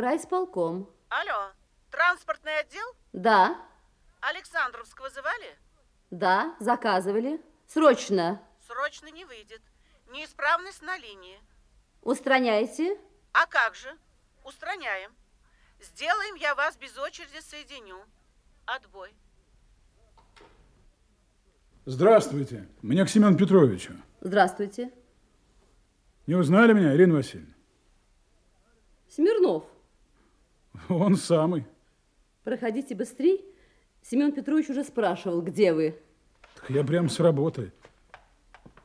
Райсполком. Алло, транспортный отдел? Да, Александровск вызывали? да, заказывали. Срочно. Срочно не выйдет. Неисправность на линии. Устраняйте. А как же? Устраняем. Сделаем, я вас без очереди соединю. Отбой. Здравствуйте. Меня к Семену Петровичу. Здравствуйте. Не узнали меня, Ирина Васильевна? Смирнов, Он самый. проходите быстрей. Семен Петрович уже спрашивал, где вы. Так я прям с работы.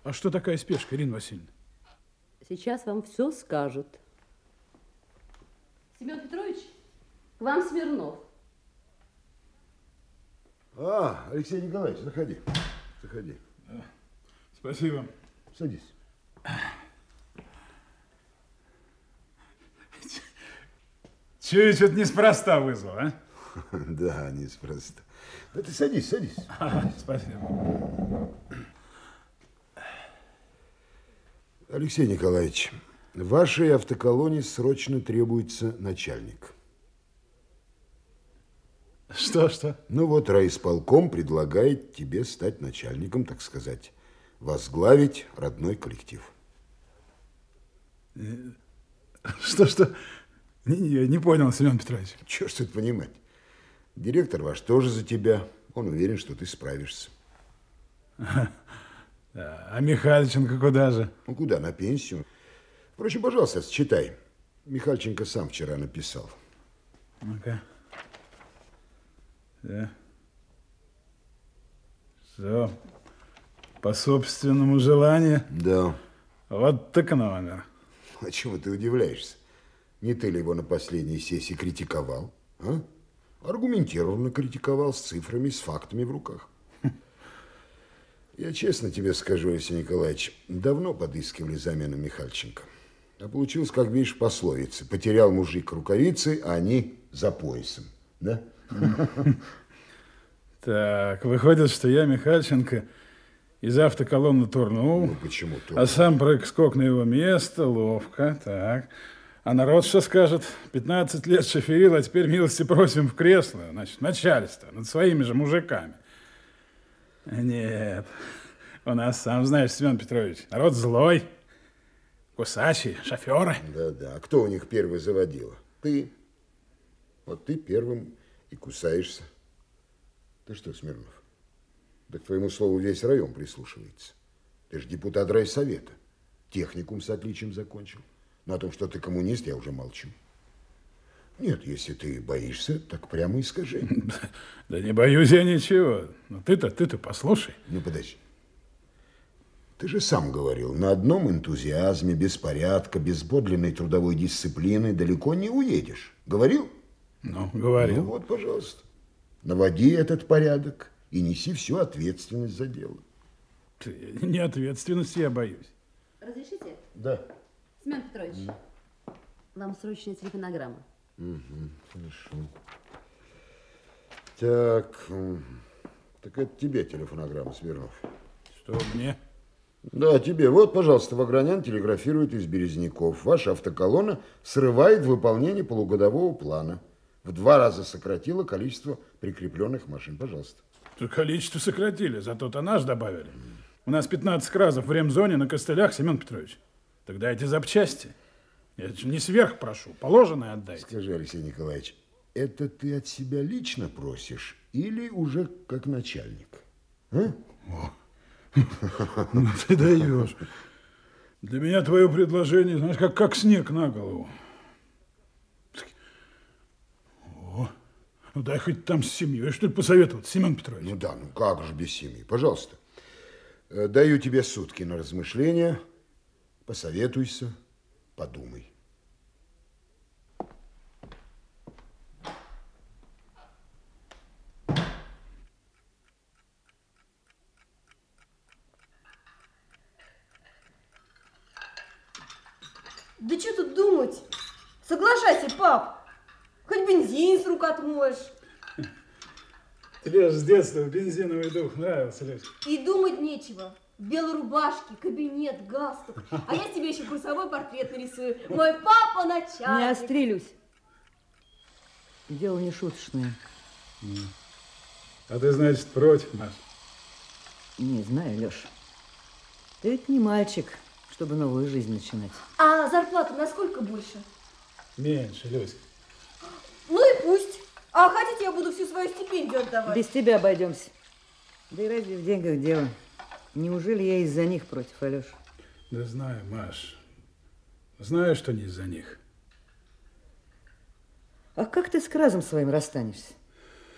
А что такая спешка, Ирина Васильевна? Сейчас вам все скажут. Семен Петрович, к вам Смирнов. А, Алексей Николаевич, заходи. Заходи. Спасибо. Садись. Чую, что-то неспроста вызвал, а? Да, неспроста. Да ты садись, садись. Спасибо. Алексей Николаевич, вашей автоколонне срочно требуется начальник. Что, что? Ну вот, райисполком предлагает тебе стать начальником, так сказать, возглавить родной коллектив. Что, что? Не, не, понял, Семен Петрович. Чего ж тут понимать? Директор ваш тоже за тебя. Он уверен, что ты справишься. А Михайличенко куда же? Ну, куда? На пенсию. Впрочем, пожалуйста, читай. Михальченко сам вчера написал. Ну-ка. Да. Все. По собственному желанию. Да. Вот так номер. А чему ты удивляешься? Не ты ли его на последней сессии критиковал? А? Аргументированно критиковал с цифрами, с фактами в руках. Я честно тебе скажу, Алексей Николаевич, давно подыскивали замену Михальченко. А получилось, как видишь, в пословице. Потерял мужик рукавицы, а они за поясом. Да? Так, выходит, что я Михальченко из автоколонны турнул, Ну, почему ты? а сам прыг-скок на его место, ловко, так. А народ что скажет? 15 лет шоферил, а теперь милости просим в кресло, значит, начальство, над своими же мужиками. Нет, у нас, сам знаешь, Семен Петрович, народ злой, кусачий, шоферы. Да-да. А кто у них первый заводила? Ты. Вот ты первым и кусаешься. Ты что, Смирнов? Да к твоему слову весь район прислушивается. Ты же депутат райсовета. Техникум с отличием закончил. Но о том, что ты коммунист, я уже молчу. Нет, если ты боишься, так прямо и скажи. Да не боюсь я ничего. Ну ты-то, ты-то послушай. Ну, подожди. Ты же сам говорил, на одном энтузиазме, без порядка, без подлинной трудовой дисциплины далеко не уедешь. Говорил? Ну, Ну говорил. вот, пожалуйста. Наводи этот порядок и неси всю ответственность за дело. Не ответственности я боюсь. Разрешите? Да. Семен Петрович, вам срочная телефонограмма. Хорошо. Так, так это тебе телефонограмма, Смирнов. Что мне? Да, тебе. Вот, пожалуйста, Вагранян телеграфирует из Березняков. Ваша автоколонна срывает выполнение полугодового плана. В два раза сократила количество прикрепленных машин. Пожалуйста. Тут количество сократили, зато тоннаж добавили. У нас 15 кразов в ремзоне на костылях, Семен Петрович. Тогда эти запчасти. Я не сверх прошу, положенное отдайте. Скажи, Алексей Николаевич, это ты от себя лично просишь или уже как начальник? А? Ну ты даешь. Для меня твое предложение, знаешь, как, как снег на голову. О, ну дай хоть там с семьей, что ли, посоветовать, Семен Петрович. Ну да, ну как же без семьи? Пожалуйста. Э, Даю тебе сутки на размышления. Посоветуйся, подумай. Да что тут думать? Соглашайся, пап. Хоть бензин с рук отмоешь. Тебе же с детства бензиновый дух нравился, Леш. И думать нечего. Белой рубашке, кабинет, галстук. А я тебе еще курсовой портрет нарисую. Мой папа Не начальник. острелюсь. Дело не шуточное. А ты, значит, против, Маш? Не знаю, Леша. Ты ведь не мальчик, чтобы новую жизнь начинать. А зарплата насколько больше? Меньше, Люська. Ну и пусть. А хотите, я буду всю свою стипендию отдавать? Без тебя обойдемся. Да и разве в деньгах дело? Неужели я из-за них против, Алеша? Да знаю, Маш. Знаю, что не из-за них. А как ты с Кразом своим расстанешься?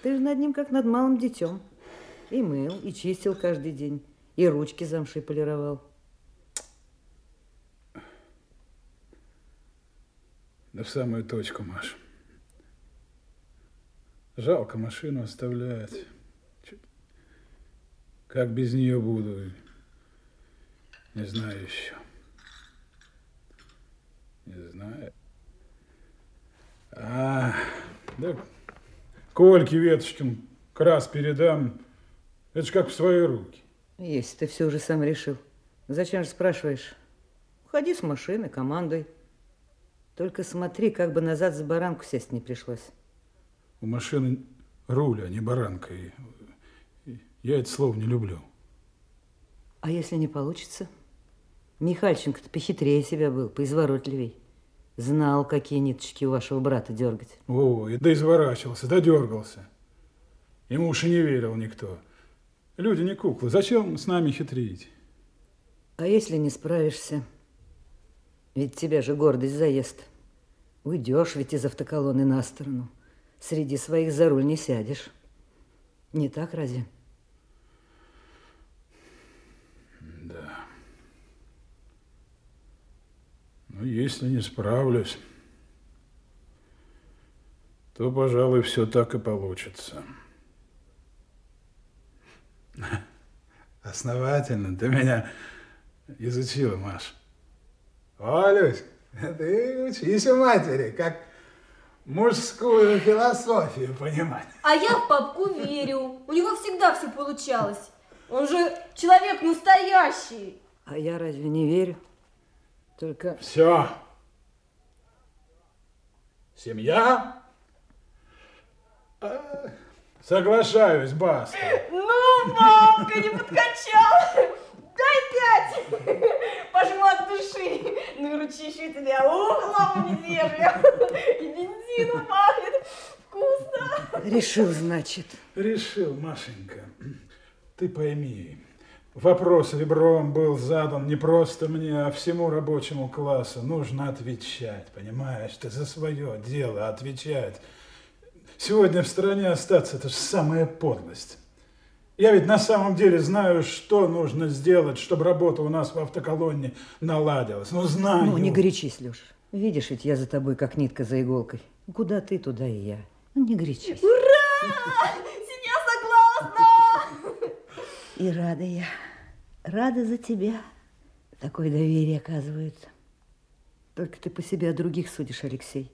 Ты же над ним как над малым детем. И мыл, и чистил каждый день, и ручки замши полировал. Да в самую точку, Маш. Жалко машину оставлять. Как без нее буду, не знаю еще. Не знаю. А, да Кольке Веточкин крас передам. Это ж как в свои руки. Если ты все уже сам решил, зачем же спрашиваешь? Ходи с машины, командуй. Только смотри, как бы назад за баранку сесть не пришлось. У машины руль, а не баранка. И Я это слово не люблю. А если не получится? Михальченко-то похитрее себя был, поизворотливей. Знал, какие ниточки у вашего брата дергать. О, и да изворачивался, да дергался. Ему уж и не верил никто. Люди не куклы, зачем с нами хитрить? А если не справишься? Ведь тебя же гордость заест. Уйдешь ведь из автоколонны на сторону. Среди своих за руль не сядешь. Не так разве? Ну, если не справлюсь, то, пожалуй, все так и получится. Основательно ты меня изучила, Маш. О, Люська, ты учись у матери, как мужскую философию понимать. А я в папку верю. У него всегда все получалось. Он же человек настоящий. А я разве не верю? Только Все. Семья? А, Соглашаюсь, баста. Ну, папка, не подкачал. Дай пять. Пожму от души. Ну и ручищу тебя ухлом медвежья. И бензином пахнет. Вкусно. решил, значит. Решил, Машенька. Ты пойми, вопрос ребром был задан не просто мне, а всему рабочему классу. Нужно отвечать, понимаешь? Ты за свое дело отвечать. Сегодня в стране остаться – это же самая подлость. Я ведь на самом деле знаю, что нужно сделать, чтобы работа у нас в автоколонне наладилась. Ну, знаю. Ну, не горячись, Леша. Видишь, ведь я за тобой как нитка за иголкой. Куда ты, туда и я. Ну, не горячись. Ура! Семья согласна. И рада я. Рада за тебя. Такое доверие оказывается. Только ты по себе о других судишь, Алексей.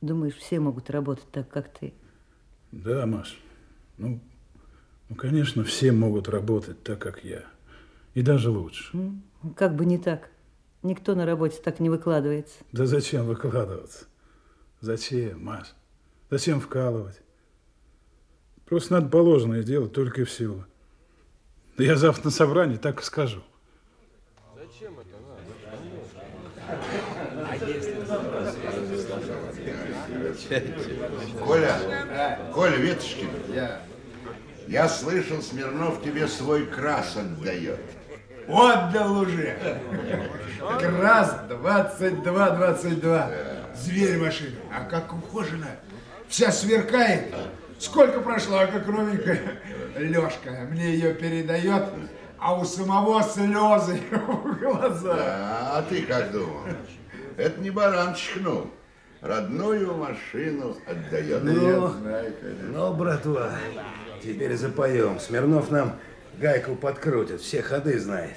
Думаешь, все могут работать так, как ты. Да, Маш. Ну, ну, конечно, все могут работать так, как я. И даже лучше. Как бы не так. Никто на работе так не выкладывается. Да зачем выкладываться? Зачем, Маш? Зачем вкалывать? Просто надо положенное делать только и всего. Да я завтра на собрании так и скажу. Коля, Коля Ветошкин, я слышал, Смирнов тебе свой крас отдает. Отдал уже. Крас 22-22. Зверь машина. А как ухожена. Вся сверкает. Сколько прошло, а как новенькая. Лешка мне ее передает, а у самого слезы в глазах. А, а ты как думал? Это не баран чихнул. Родную машину отдает. Ну, ну, братва, теперь запоем. Смирнов нам гайку подкрутит, все ходы знает.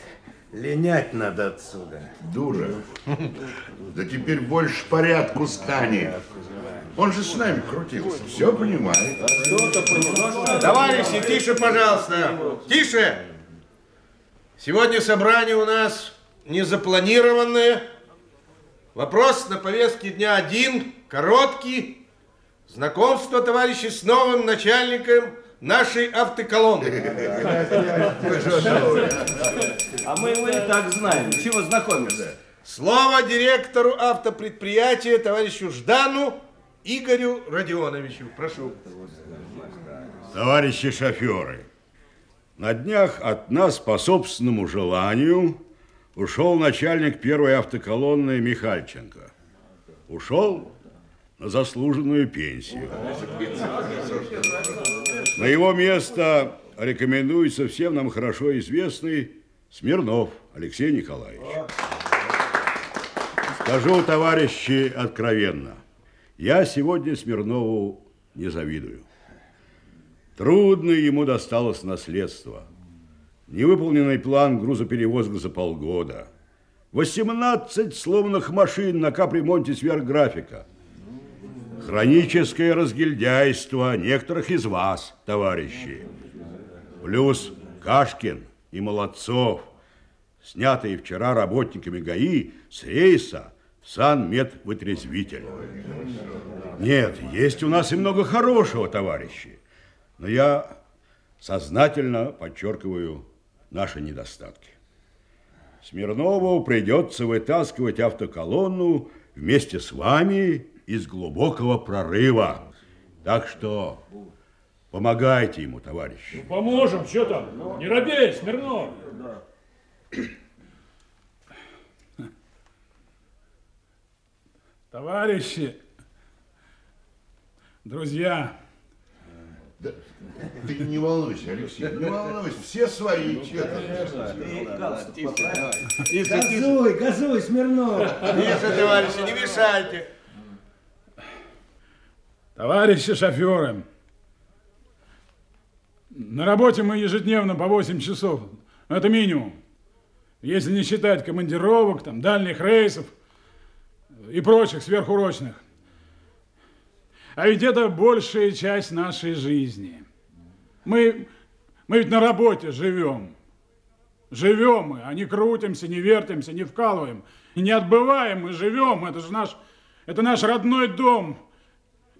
Линять надо отсюда. Дура. Да теперь больше порядку станет. Он же с нами крутился, все понимает. Товарищи, тише, пожалуйста. Тише. Сегодня собрание у нас не запланированное. Вопрос на повестке дня один, короткий. Знакомство, товарищи, с новым начальником нашей автоколонны. А мы его и так знаем. Чего знакомиться? Слово директору автопредприятия, товарищу Ждану Игорю Родионовичу. Прошу. Товарищи шоферы, на днях от нас по собственному желанию ушел начальник первой автоколонны Михальченко. Ушел на заслуженную пенсию. На его место рекомендуется всем нам хорошо известный Смирнов Алексей Николаевич. Скажу, товарищи, откровенно, я сегодня Смирнову не завидую. Трудно ему досталось наследство. Невыполненный план грузоперевозок за полгода. 18 сломанных машин на капремонте сверх графика. Хроническое разгильдяйство некоторых из вас, товарищи. Плюс Кашкин и Молодцов, снятые вчера работниками ГАИ с рейса Санмедвытрезвитель. Нет, есть у нас и много хорошего, товарищи. Но я сознательно подчеркиваю наши недостатки. Смирнову придется вытаскивать автоколонну вместе с вами из глубокого прорыва. Так что помогайте ему, товарищи. Ну, поможем, что там? Не робей, Смирнов. Товарищи, друзья, Да, ты не волнуйся, Алексей, не волнуйся, все свои, честно. Газуй, газуй, Смирнов. Тише, товарищи, не мешайте. Товарищи шоферы, на работе мы ежедневно по 8 часов. Это минимум. Если не считать командировок, там, дальних рейсов и прочих сверхурочных. А ведь это большая часть нашей жизни. Мы, мы ведь на работе живем. Живем мы, а не крутимся, не вертимся, не вкалываем. И не отбываем, мы живем. Это же наш, это наш родной дом.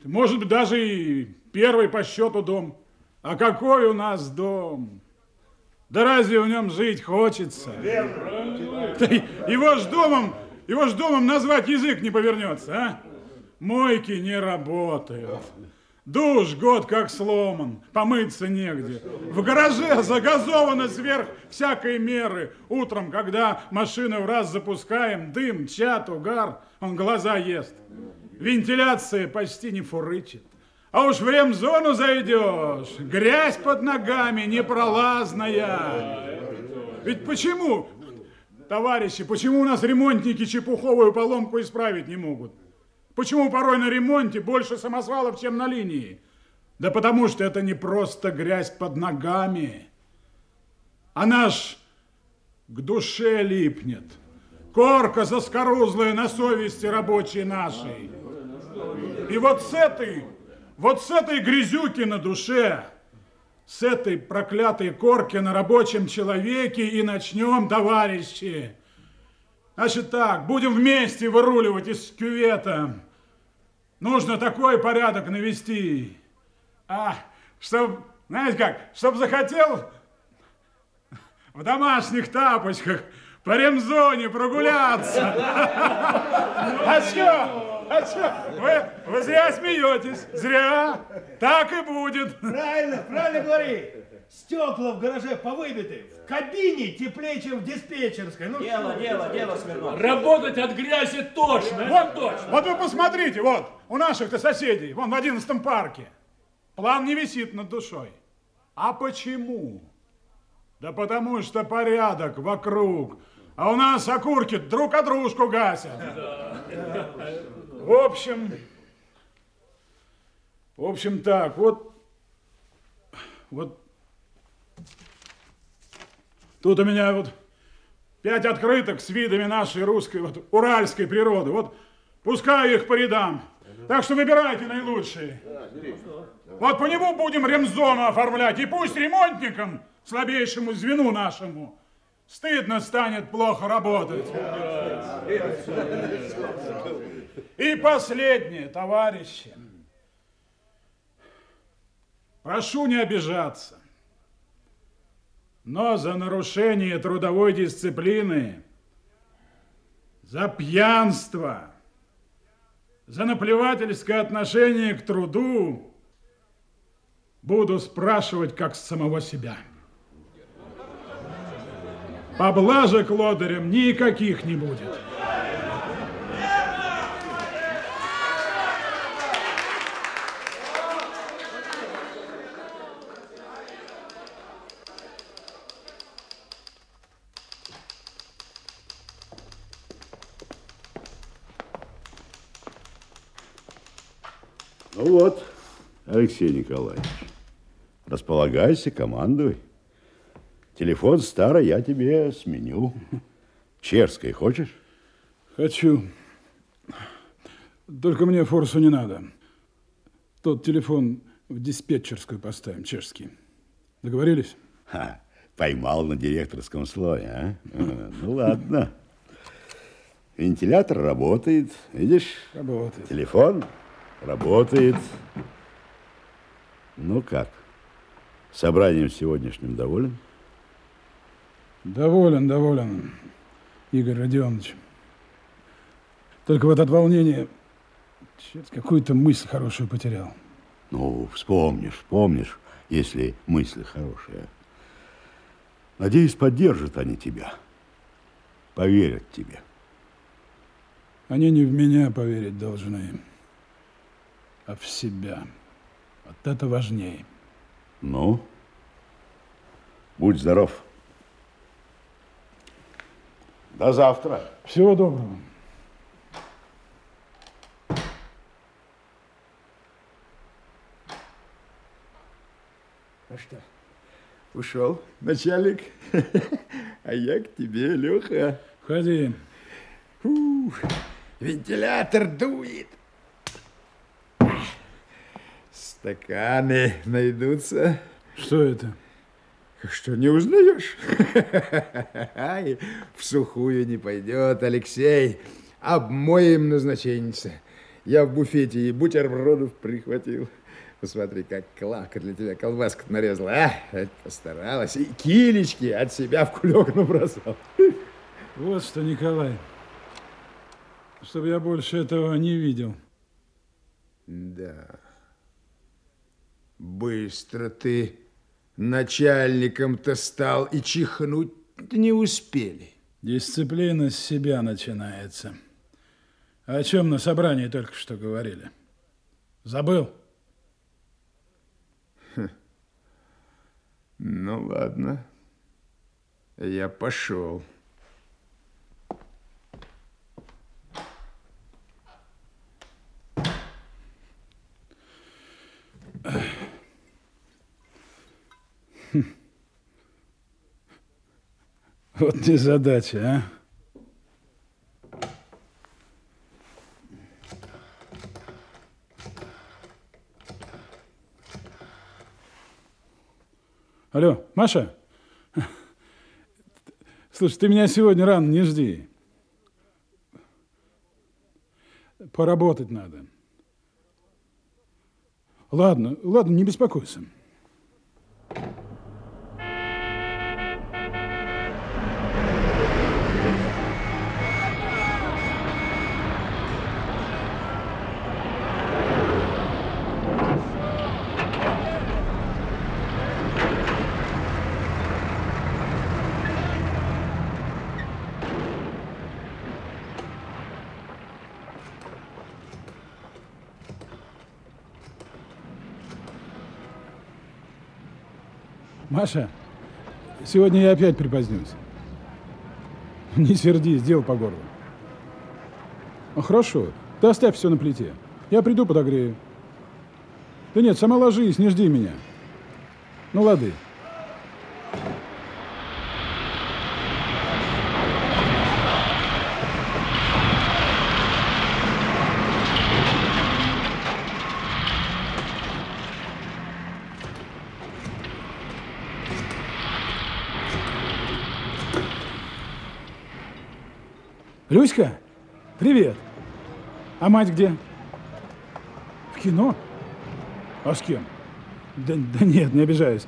Может быть, даже и первый по счету дом. А какой у нас дом? Да разве в нем жить хочется? Да его ж домом, его ж домом назвать язык не повернется, а? Мойки не работают. Душ год как сломан, помыться негде. В гараже загазовано сверх всякой меры. Утром, когда машину в раз запускаем, дым, чат, угар, он глаза ест. Вентиляция почти не фурычит. А уж в ремзону зайдешь, грязь под ногами непролазная. Ведь почему, товарищи, почему у нас ремонтники чепуховую поломку исправить не могут? Почему порой на ремонте больше самосвалов, чем на линии? Да потому что это не просто грязь под ногами. Она ж к душе липнет. Корка заскорузлая на совести рабочей нашей. И вот с этой, вот с этой грязюки на душе, с этой проклятой корки на рабочем человеке и начнем, товарищи. Значит так, будем вместе выруливать из кювета. Нужно такой порядок навести. А, чтоб, знаете как, чтоб захотел в домашних тапочках по ремзоне прогуляться. А что? А что? Вы, вы зря смеетесь. Зря. Так и будет. Правильно, правильно говори. Стекла в гараже повыбиты. В кабине теплее, чем в диспетчерской. Ну, Дело, что? дело, дело, Смирнов. Работать от грязи точно, Вот, точно. вот вы посмотрите, вот, у наших-то соседей, вон в одиннадцатом парке. План не висит над душой. А почему? Да потому что порядок вокруг. А у нас окурки друг о дружку гасят. В общем, в общем так, вот, вот, тут у меня вот пять открыток с видами нашей русской, вот, уральской природы. Вот, пускаю их по рядам. Так что выбирайте наилучшие. Вот по нему будем ремзону оформлять. И пусть ремонтникам, слабейшему звену нашему, стыдно станет плохо работать. И последнее, товарищи. Прошу не обижаться. Но за нарушение трудовой дисциплины, за пьянство, за наплевательское отношение к труду буду спрашивать как с самого себя. Поблажек лодырям никаких не будет. Ну вот, Алексей Николаевич, располагайся, командуй. Телефон старый я тебе сменю. Чешской хочешь? Хочу. Только мне форсу не надо. Тот телефон в диспетчерскую поставим, чешский. Договорились? Ха, поймал на директорском слое, а? А, Ну ладно. Вентилятор работает, видишь? Работает. Телефон работает. Ну как? Собранием сегодняшним доволен? Доволен, доволен, Игорь Родионович. Только вот от волнения какую-то мысль хорошую потерял. Ну, вспомнишь, вспомнишь, если мысли хорошие. Надеюсь, поддержат они тебя. Поверят тебе. Они не в меня поверить должны, а в себя. Вот это важнее. Ну, будь здоров. До завтра. Всего доброго. Ну что, ушел, начальник? А я к тебе, Леха. Входи. Фу, вентилятор дует. Стаканы найдутся. Что это? Что, не узнаешь? Ай, В сухую не пойдет, Алексей. Обмоем назначенница. Я в буфете и бутербродов прихватил. Посмотри, как Клавка для тебя колбаску нарезала, а? Это Постаралась. И килечки от себя в кулек набросал. Вот что, Николай, чтобы я больше этого не видел. Да. Быстро ты начальником-то стал и чихнуть не успели. Дисциплина с себя начинается. О чем на собрании только что говорили? Забыл? Ну, ладно. Я пошел. Вот незадача, а? Алло, Маша? Слушай, ты меня сегодня рано не жди. Поработать надо. Ладно, ладно, не беспокойся. Маша, сегодня я опять припозднюсь. Не сердись, сделал по горлу. Ну, хорошо, ты оставь все на плите. Я приду, подогрею. Да нет, сама ложись, не жди меня. Ну, лады. Люська, привет. А мать где? В кино? А с кем? Да, да нет, не обижаюсь.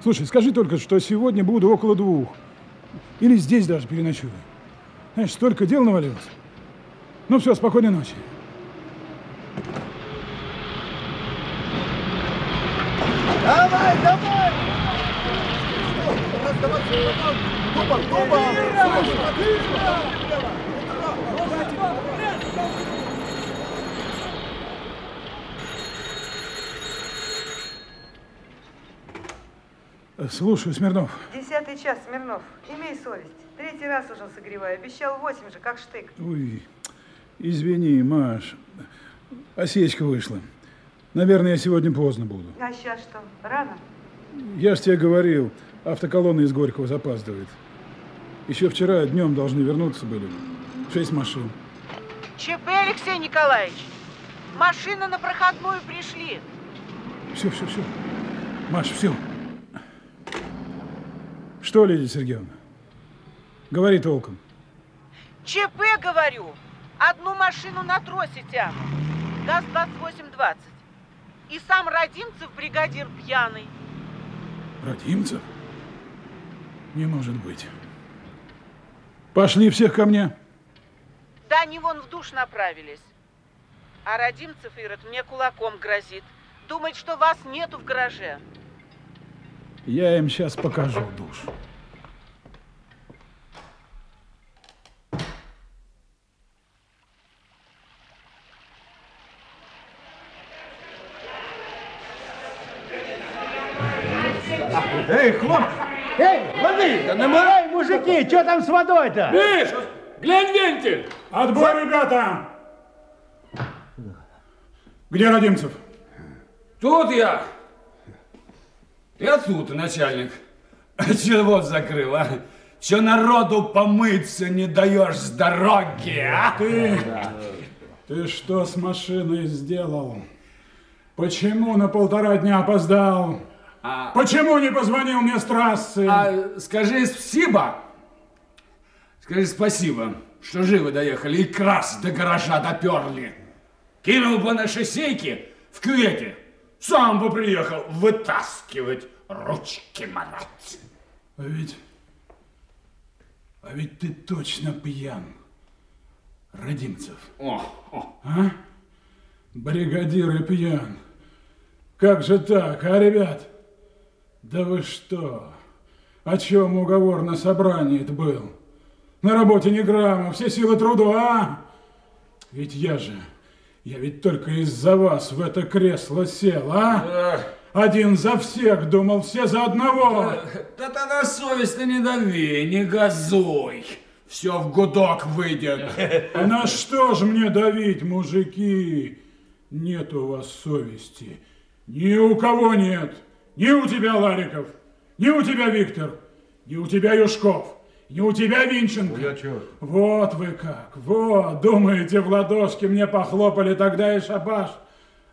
Слушай, скажи только, что сегодня буду около двух. Или здесь даже переночую. Знаешь, столько дел навалилось. Ну все, спокойной ночи. Давай, давай! Туба, туба! Слушаю, Смирнов. Десятый час, Смирнов. Имей совесть. Третий раз уже согреваю. Обещал восемь же, как штык. Ой, извини, Маш. Осечка вышла. Наверное, я сегодня поздно буду. А сейчас что, рано? Я ж тебе говорил, автоколонна из Горького запаздывает. Еще вчера днем должны вернуться были. Шесть машин. ЧП, Алексей Николаевич. Машины на проходную пришли. Все, все, все. Маш, все. Что, Лидия Сергеевна? Говори толком. ЧП, говорю. Одну машину на тросе тянут. ГАЗ-2820. И сам Родимцев бригадир пьяный. Родимцев? Не может быть. Пошли всех ко мне. Да они вон в душ направились. А Родимцев, Ирод, мне кулаком грозит. Думает, что вас нету в гараже. Я им сейчас покажу душ. Эй, хлоп! Эй, воды! Да намывай, мужики, что там с водой-то? Миш, глянь вентиль! Отбой, ребята! Где Родимцев? Тут я. Я тут, начальник. Чего закрыл, а? Че народу помыться не даешь с дороги, а? Ты, ты что с машиной сделал? Почему на полтора дня опоздал? А- Почему не позвонил мне с трассы? А скажи спасибо. Скажи спасибо, что живы доехали и крас до гаража доперли. Кинул бы на шоссейке в кювете. Сам бы приехал вытаскивать, ручки марать. А ведь... А ведь ты точно пьян, Родимцев. О, о. А? Бригадир и пьян. Как же так, а, ребят? Да вы что? О чем уговор на собрании это был? На работе не грамма, все силы труду, а? Ведь я же, я ведь только из-за вас в это кресло сел, а? Один за всех думал, все за одного. Да ты на совесть не дави, не газуй. Все в гудок выйдет. А на что ж мне давить, мужики? Нет у вас совести. Ни у кого нет. Ни у тебя, Лариков, ни у тебя, Виктор, ни у тебя, Юшков, ни у тебя, Винченко. Я чё? Вот вы как, вот, думаете, в ладошки мне похлопали тогда и шабаш.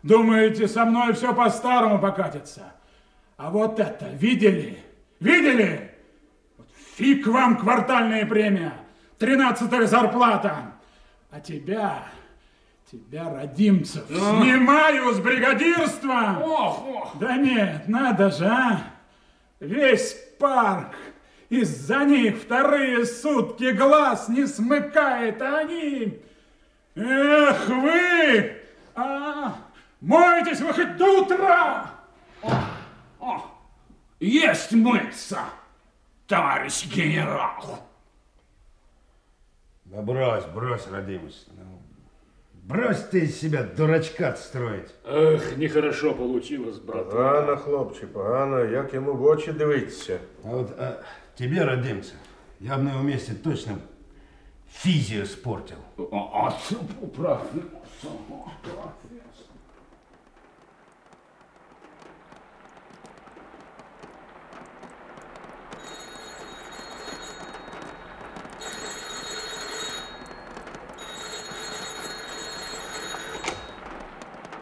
Думаете, со мной все по-старому покатится. А вот это видели? Видели? Вот фиг вам квартальная премия, тринадцатая зарплата. А тебя, тебя, Родимцев, Ну? снимаю с бригадирства. Ох, ох. Да нет, надо же, а? Весь парк из-за них вторые сутки глаз не смыкает, а они... Эх вы! А, мойтесь вы хоть до утра! О, есть мыться, товарищ генерал. Да брось, брось, Родимыч. Ну, брось ты из себя дурачка строить. Эх, нехорошо получилось, брат. Погано, хлопче, погано. Як йому в очі дивитися? А вот а, тебе, Родимцев, я бы на его месте точно физию спортил. А, а, правильно.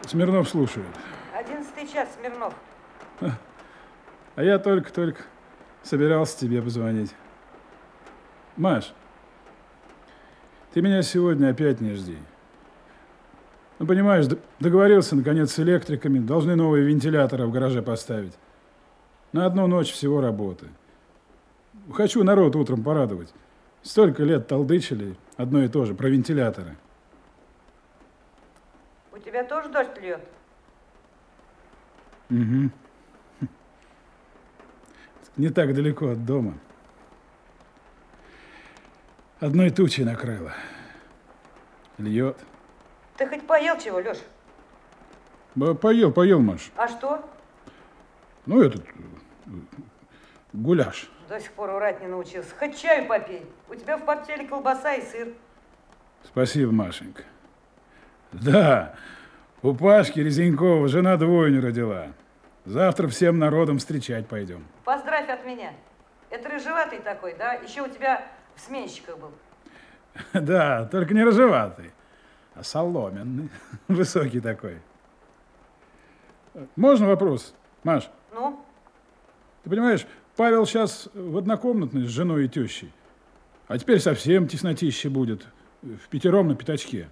Смирнов слушает. Одиннадцатый час, Смирнов. А я только-только собирался тебе позвонить. Маш, ты меня сегодня опять не жди. Ну, понимаешь, договорился, наконец, с электриками. Должны новые вентиляторы в гараже поставить. На одну ночь всего работы. Хочу народ утром порадовать. Столько лет толдычили одно и то же, про вентиляторы. У тебя тоже дождь льет? Угу. Не так далеко от дома. Одной тучей накрыло. Льет. Ты хоть поел чего, Леш? Поел, поел, Маш. А что? Ну, этот э, гуляш. До сих пор урать не научился. Хоть чаю попей. У тебя в портфеле колбаса и сыр. Спасибо, Машенька. Да, у Пашки Резенькова жена двойню родила. Завтра всем народом встречать пойдем. Поздравь от меня. Это рыжеватый такой, да? Еще у тебя в сменщиках был. Да, только не рыжеватый, а соломенный. Высокий такой. Можно вопрос, Маш? Ну? Ты понимаешь, Павел сейчас в однокомнатной с женой и тещей. А теперь совсем теснотище будет. В пятером на пятачке.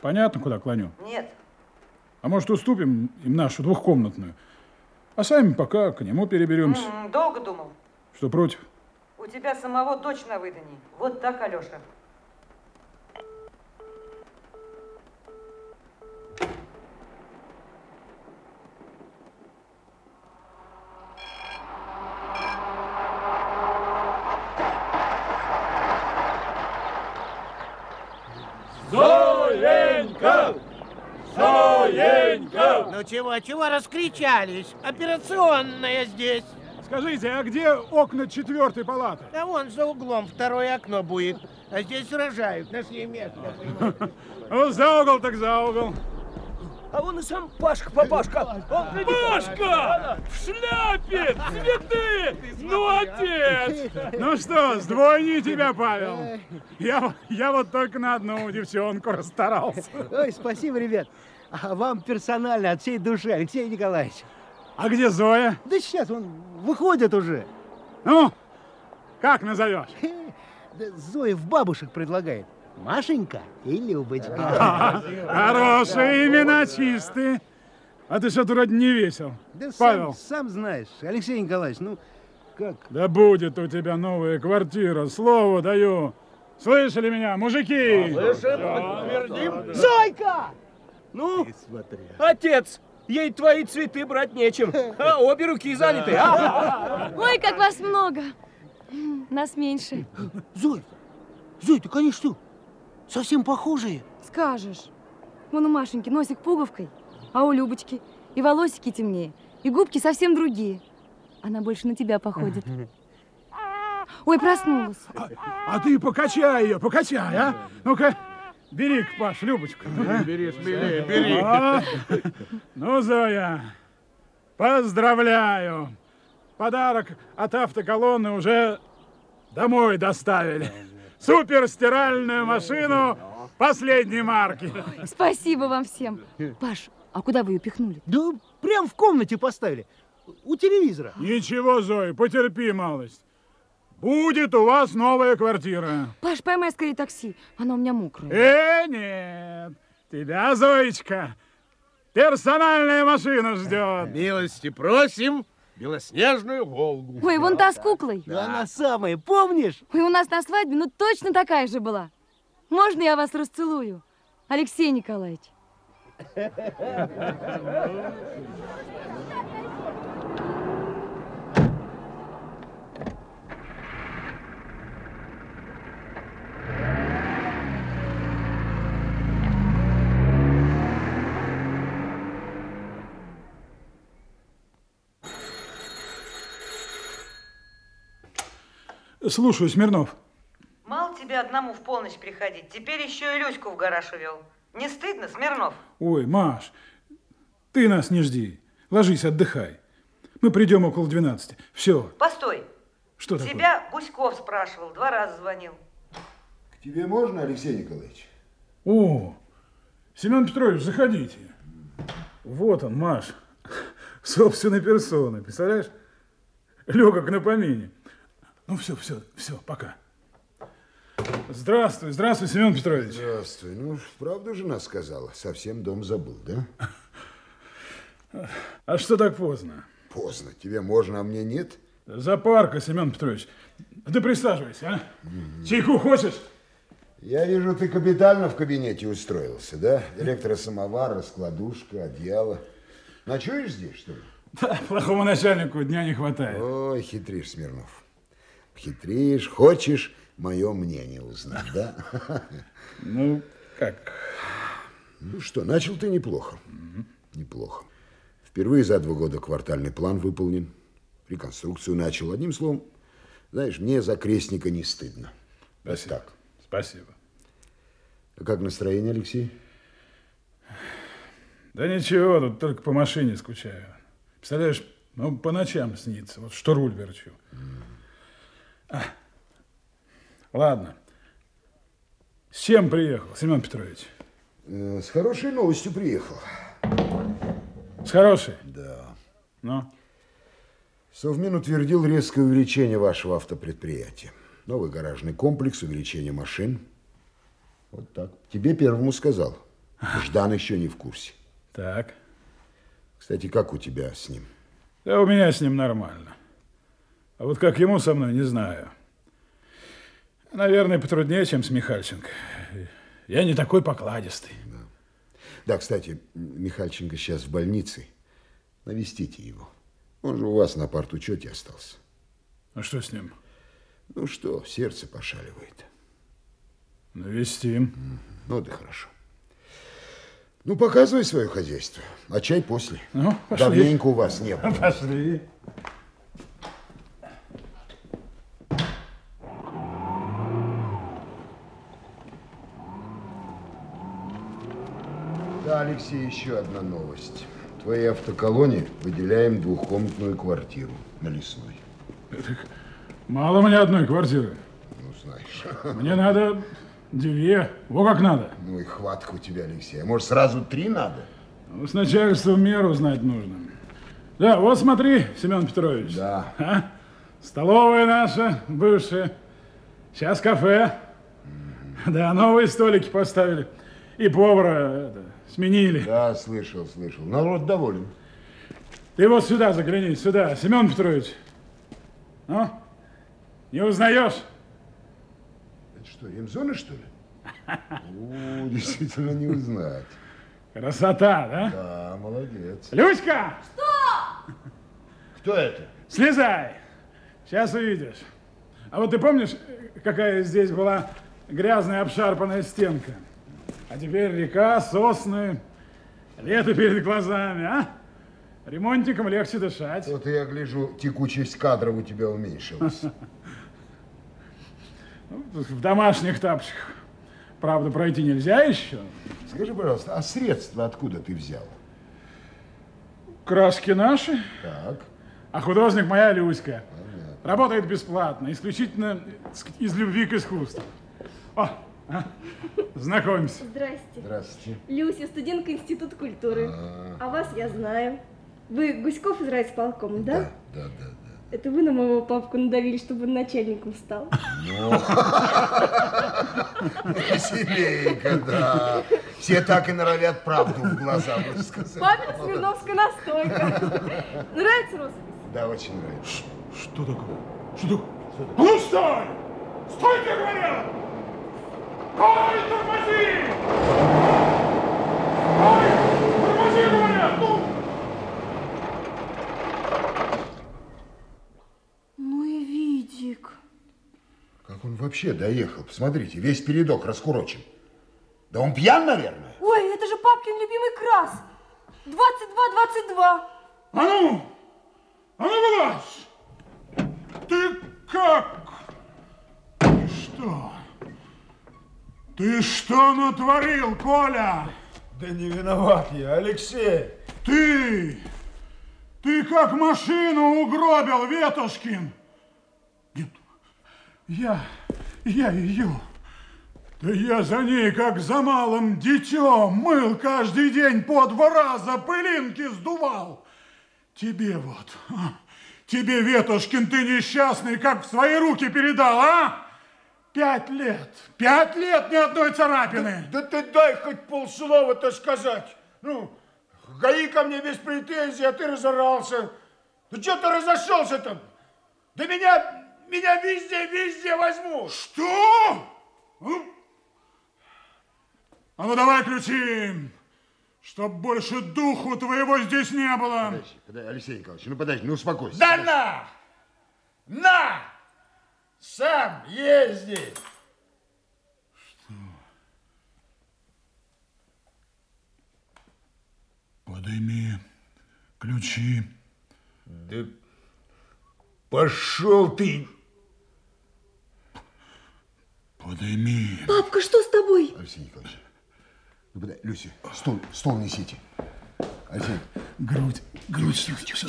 Понятно, куда клоню? Нет. А может, уступим им нашу двухкомнатную? А сами пока к нему переберемся. М, Долго думал. Что против? У тебя самого дочь на выдании. Вот так, Алеша. Зоенька! Ну чего, чего раскричались? Операционная здесь. Скажите, а где окна четвертой палаты? Да вон за углом второе окно будет. А здесь рожают, нашли место. Ну, за угол так за угол. А вон и сам Пашка, папашка. Пашка! В шляпе! Цветы! Ну, отец! Ну что, с двойней тебя, Павел? Я, я вот только на одну девчонку расстарался. Ой, спасибо, ребят. А вам персонально от всей души, Алексей Николаевич. А где Зоя? Да сейчас он выходит уже. Ну, как назовешь? Да Зоя в бабушек предлагает. Машенька и Любочка. Хорошие имена чистые. А ты что-то вроде не весел. Да Павел. сам, сам знаешь, Алексей Николаевич, ну как? Да будет у тебя новая квартира, слово даю. Слышали меня, мужики? Зойка! Ну, отец, ей твои цветы брать нечем, а обе руки заняты. а? Ой, как вас много. Нас меньше. Зой, Зой, ты, конечно, что, совсем похожие. Скажешь. Вон у Машеньки носик пуговкой, а у Любочки и волосики темнее, и губки совсем другие. Она больше на тебя походит. Ой, проснулась. А ты покачай ее, покачай, а? Ну-ка, бери Паш, Любочку. а? Бери смелее, бери. А? Ну, Зоя, поздравляю. Подарок от автоколонны уже домой доставили. Суперстиральную машину последней марки. Спасибо вам всем. Паш, а куда вы ее пихнули? Да прям в комнате поставили. У телевизора. Ничего, Зоя, потерпи малость. Будет у вас новая квартира. Паш, поймай скорее такси. Она у меня мокрая. Э, нет. Тебя, Зоечка, персональная машина ждет. Милости просим, белоснежную Волгу. Ой, вон та с куклой. Да она самая, помнишь? Ой, у нас на свадьбе, ну точно такая же была. Можно я вас расцелую? Алексей Николаевич. Слушаю, Смирнов. Мало тебе одному в полночь приходить. Теперь еще и Люську в гараж увел. Не стыдно, Смирнов? Ой, Маш, ты нас не жди. Ложись, отдыхай. Мы придем около 12. Все. Постой. Что такое? Тебя Гуськов спрашивал, два раза звонил. К тебе можно, Алексей Николаевич? О, Семен Петрович, заходите. Вот он, Маш. Собственной персоной, представляешь? Легок на помине. Ну все, все, все, пока. Здравствуй, здравствуй, Семен Петрович. Здравствуй. Ну, правду жена сказала. Совсем дом забыл, да? А что так поздно? Поздно. Тебе можно, а мне нет? Запарка, Семен Петрович. Ты присаживайся, а? Чайку хочешь? Я вижу, ты капитально в кабинете устроился, да? Директора самовар, раскладушка, одеяло. Ночуешь здесь, что ли? Да, плохому начальнику дня не хватает. Ой, хитришь, Смирнов. Хитришь, хочешь мое мнение узнать, да? Ну, как? Ну что, начал ты неплохо. Неплохо. Впервые за два года квартальный план выполнен. Реконструкцию начал. Одним словом, знаешь, мне за крестника не стыдно. Вот Спасибо. так. Спасибо. А как настроение, Алексей? Да ничего, тут только по машине скучаю. Представляешь, ну, по ночам снится, вот что руль верчу. А, ладно. С чем приехал, Семен Петрович? Э, С хорошей новостью приехал. С хорошей? Да. Ну? Совмин утвердил резкое увеличение вашего автопредприятия. Новый гаражный комплекс, увеличение машин. Вот так. Тебе первому сказал. Ждан еще не в курсе. Так. Кстати, как у тебя с ним? Да у меня с ним нормально. А вот как ему со мной, не знаю. Наверное, потруднее, чем с Михальченко. Я не такой покладистый. Да, кстати, Михальченко сейчас в больнице. Навестите его. Он же у вас на партучете остался. А что с ним? Ну что, сердце пошаливает. Навестим. Ну да хорошо. Ну, показывай свое хозяйство. А чай после. Ну, пошли. Давненько у вас не было. Пошли. Да, Алексей, еще одна новость. В твоей автоколонии выделяем двухкомнатную квартиру на Лесной. Мало мне одной квартиры. Ну, знаешь. Мне надо две. Во как надо. Ну и хватка у тебя, Алексей. А может, сразу три надо? Ну, с начальством меру знать нужно. Да, вот смотри, Семен Петрович. Да. А? Столовая наша, бывшая. Сейчас кафе. Да, новые столики поставили. И повара это, сменили. Да, слышал, слышал. Народ доволен. Ты вот сюда загляни, сюда, Семен Петрович. Ну, не узнаешь? Это что, ремзоны, что ли? О, действительно не узнать. Красота, да? Да, молодец. Люська! Кто это? Слезай! Сейчас увидишь. А вот ты помнишь, какая здесь была грязная обшарпанная стенка? А теперь река, сосны, лето перед глазами, а? Ремонтиком легче дышать. Вот я гляжу, текучесть кадров у тебя уменьшилась. В домашних тапочках. Правда, пройти нельзя еще. Скажи, пожалуйста, а средства откуда ты взял? Краски наши, Так. а художник моя Люська. Работает бесплатно, исключительно из любви к искусству. О, а, знакомься. Здрасте. Здравствуйте. Люся, студентка Института культуры. А вас я знаю. Вы Гуськов из райисполкома, да? Да, да, Это вы на моего папку надавили, чтобы он начальником стал? Ну, семейка, да. Все так и норовят правду в глаза высказать. Папина Смирновская настойка. Нравится роспись? Да, очень нравится. Что такое? Что такое? А ну стой! Стой, тебе говорят! Стой, тормози! Стой! Тормози, говорят! Ну! Ну и видик. Как он вообще доехал? Посмотрите, весь передок раскурочен. Да он пьян, наверное. Ой, это же папкин любимый крас. 22-22. А ну! А ну, вылазь! Ты как? Ты что? Ты что натворил, Коля? Да не виноват я, Алексей. Ты! Ты как машину угробил, Ветошкин! Нет, я, я ее... Да я за ней, как за малым детем, мыл каждый день по два раза, пылинки сдувал. Тебе вот, а, тебе, Ветошкин, ты несчастный, как в свои руки передал, а? Пять лет. Пять лет ни одной царапины. Да, да ты дай хоть полслова-то сказать. Ну, ГАИ ко мне без претензий, а ты разорался. Ну что ты разошелся-то? Да меня, меня везде, везде возьмут. Что? А ну давай ключи, чтоб больше духу твоего здесь не было. Подожди, подожди, Алексей Николаевич, ну подожди, ну успокойся. Да на! На! Сам езди! Подойми ключи. Да пошел ты! Подойми. Папка, что с тобой? Алексей Николаевич, ну подай, Люси, стол, стол несите. Алексей. Грудь, грудь, что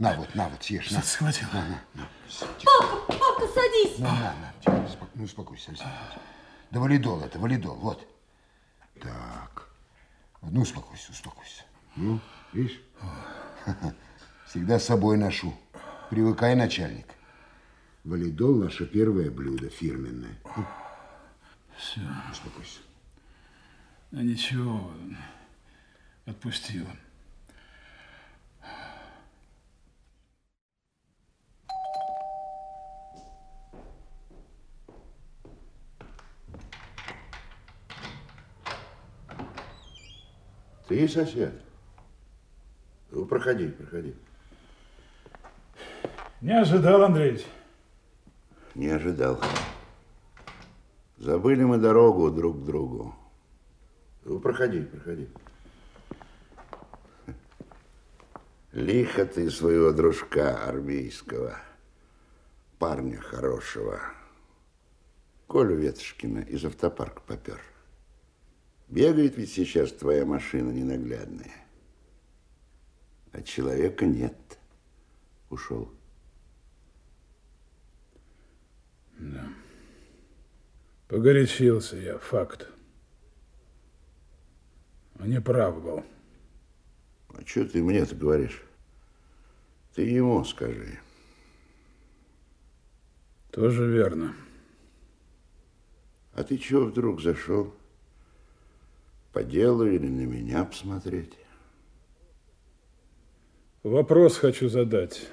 На вот, на вот, съешь. На. Схватил. На, на, на. Папка, папка, садись. На, на, на. Тихо, успо- Ну, успокойся, Алексей Николаевич. Да валидол это, валидол, вот. Так. Ну, успокойся, успокойся. Ну, видишь? Всегда с собой ношу. Привыкай, начальник. Валидол наше первое блюдо, фирменное. Все. Успокойся. А ничего, отпустила. Ты сосед? Ну, проходи, проходи. Не ожидал, Андреевич. Не ожидал. Забыли мы дорогу друг к другу. Ну, проходи, проходи. Лихо ты своего дружка армейского, парня хорошего, Колю Ветошкина из автопарка попер. Бегает ведь сейчас твоя машина ненаглядная. А человека нет. Ушел. Да. Погорячился я, факт. А не прав был. А что ты мне-то говоришь? Ты ему скажи. Тоже верно. А ты чего вдруг зашел? По делу или на меня посмотреть? Вопрос хочу задать.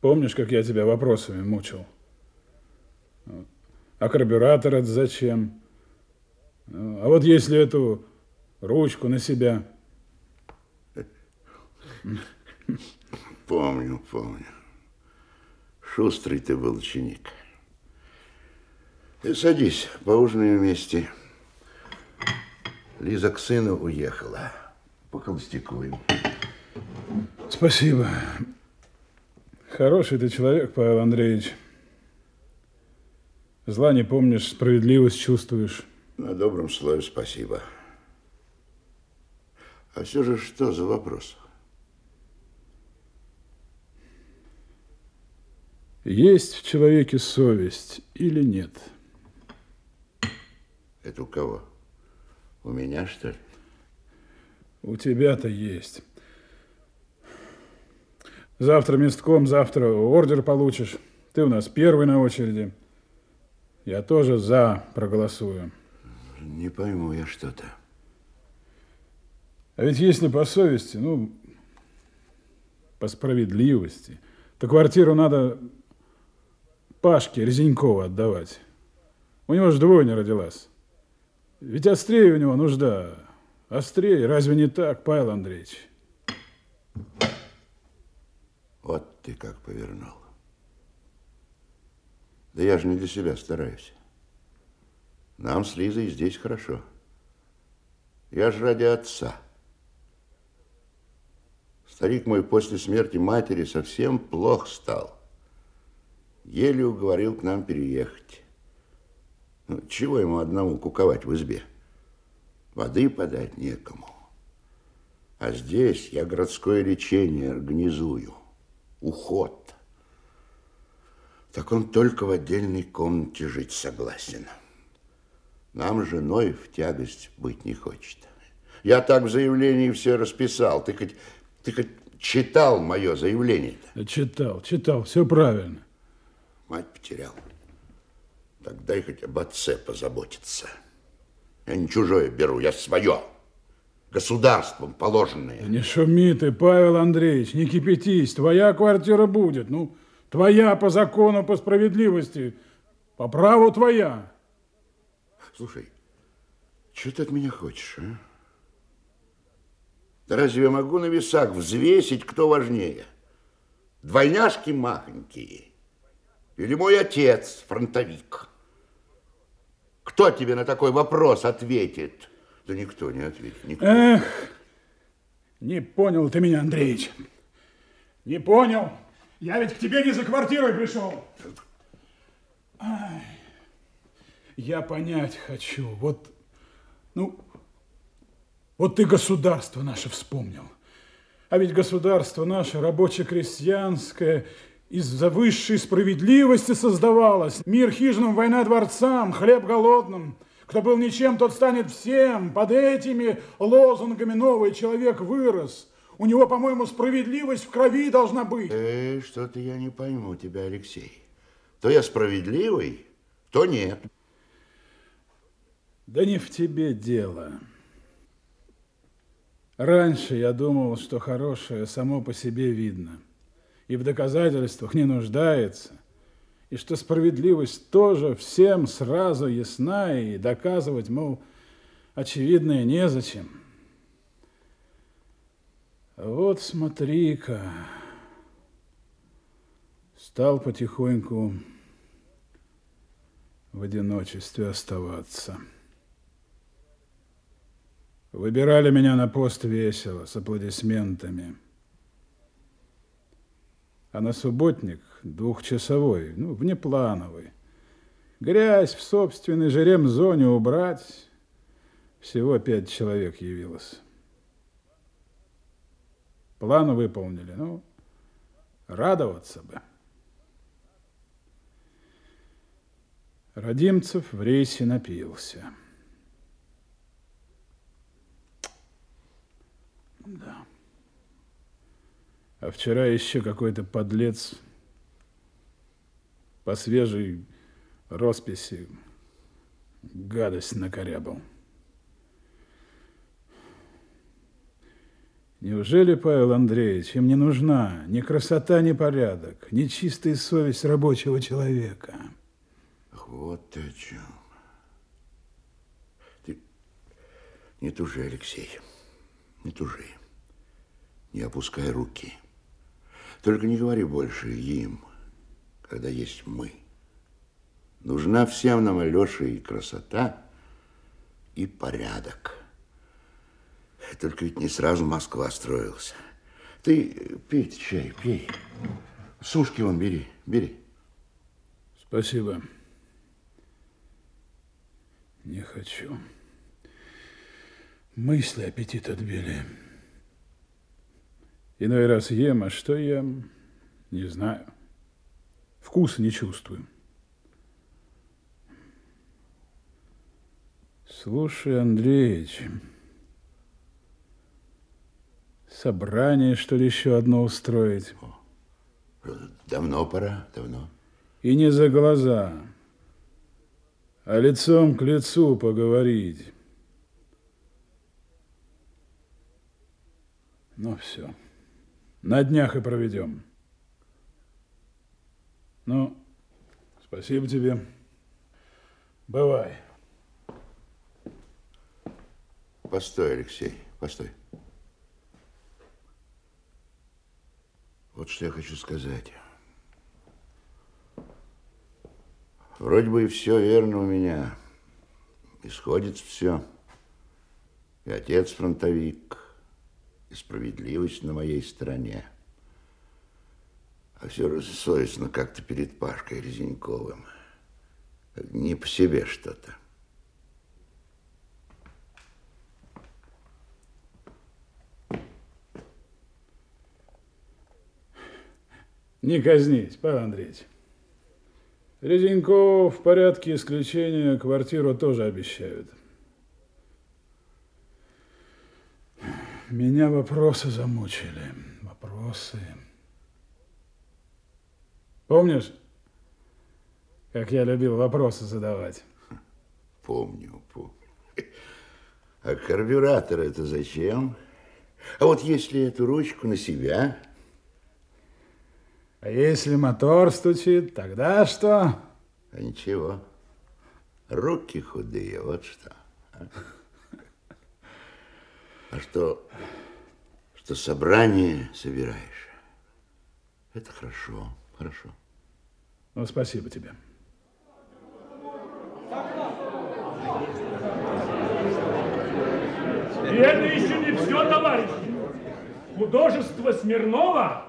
Помнишь, как я тебя вопросами мучил? А карбюратор это зачем? А вот если эту ручку на себя? Помню, помню. Шустрый ты был ученик. Ты садись, поужинаем вместе. Лиза к сыну уехала. Похолостякуем. Спасибо. Хороший ты человек, Павел Андреевич. Зла не помнишь, справедливость чувствуешь. На добром слове спасибо. А все же что за вопрос? Есть в человеке совесть или нет? Это у кого? У меня, что ли? У тебя-то есть. Завтра местком, завтра ордер получишь. Ты у нас первый на очереди. Я тоже за проголосую. Не пойму я что-то. А ведь если по совести, ну, по справедливости, то квартиру надо Пашке Резенькова отдавать. У него же двойня родилась. Ведь острее у него нужда. Острее. Разве не так, Павел Андреевич? Вот ты как повернул. Да я же не для себя стараюсь. Нам с Лизой здесь хорошо. Я же ради отца. Старик мой после смерти матери совсем плох стал. Еле уговорил к нам переехать. Ну, чего ему одному куковать в избе? Воды подать некому. А здесь я городское лечение организую. Уход. Так он только в отдельной комнате жить согласен. Нам женой в тягость быть не хочет. Я так в заявлении все расписал. Ты хоть, ты хоть читал мое заявление-то? Читал, читал. Все правильно. Мать потерял. Так дай хоть об отце позаботиться. Я не чужое беру, я свое. Государством положенное. Да не шуми ты, Павел Андреевич, не кипятись. Твоя квартира будет. Ну, твоя по закону, по справедливости. По праву твоя. Слушай, что ты от меня хочешь, а? Да разве я могу на весах взвесить, кто важнее? Двойняшки махонькие или мой отец, фронтовик? Кто тебе на такой вопрос ответит? Да никто не ответит. Никто. Эх, не понял ты меня, Андреевич. Не понял. Я ведь к тебе не за квартирой пришел. Ай, я понять хочу. Вот, ну, вот ты государство наше вспомнил. А ведь государство наше рабоче-крестьянское из-за высшей справедливости создавалось. Мир хижинам, война дворцам, хлеб голодным. Кто был ничем, тот станет всем. Под этими лозунгами новый человек вырос. У него, по-моему, справедливость в крови должна быть. Эй, что-то я не пойму тебя, Алексей. То я справедливый, то нет. Да не в тебе дело. Раньше я думал, что хорошее само по себе видно и в доказательствах не нуждается, и что справедливость тоже всем сразу ясна, и доказывать, мол, очевидное незачем. Вот смотри-ка, стал потихоньку в одиночестве оставаться. Выбирали меня на пост весело, с аплодисментами. А на субботник двухчасовой, ну, внеплановый. Грязь в собственной же ремзоне убрать. Всего пять человек явилось. План выполнили, ну, радоваться бы. Родимцев в рейсе напился. Да. А вчера еще какой-то подлец по свежей росписи гадость накорябал. Неужели, Павел Андреевич, им не нужна ни красота, ни порядок, ни чистая совесть рабочего человека? Вот ты о чем. Ты не тужи, Алексей. Не тужи. Не опускай руки. Только не говори больше им, когда есть мы. Нужна всем нам, Алёша, и красота, и порядок. Только ведь не сразу Москва строился. Ты пей чай, пей. Сушки вон бери, бери. Спасибо. Не хочу. Мысли аппетит отбили. Иной раз ем, а что ем, не знаю. Вкуса не чувствую. Слушай, Андреевич, собрание, что ли, еще одно устроить? Давно пора, давно. И не за глаза, а лицом к лицу поговорить. Ну, все. На днях и проведем. Ну, спасибо тебе. Бывай. Постой, Алексей, постой. Вот что я хочу сказать. Вроде бы и все верно у меня. исходит все. И отец фронтовик, справедливость на моей стороне. А все рассовестно как-то перед Пашкой Резеньковым. Не по себе что-то. Не казнись, Павел Андреевич. Резеньков в порядке исключения квартиру тоже обещают. Меня вопросы замучили. Вопросы. Помнишь, как я любил вопросы задавать. Помню, помню. А карбюратор это зачем? А вот если эту ручку на себя... А если мотор стучит, тогда что? А ничего. Руки худые, вот что. А, что, что собрание собираешь? Это хорошо, хорошо. Ну, спасибо тебе. И это еще не все, товарищи. Художество Смирнова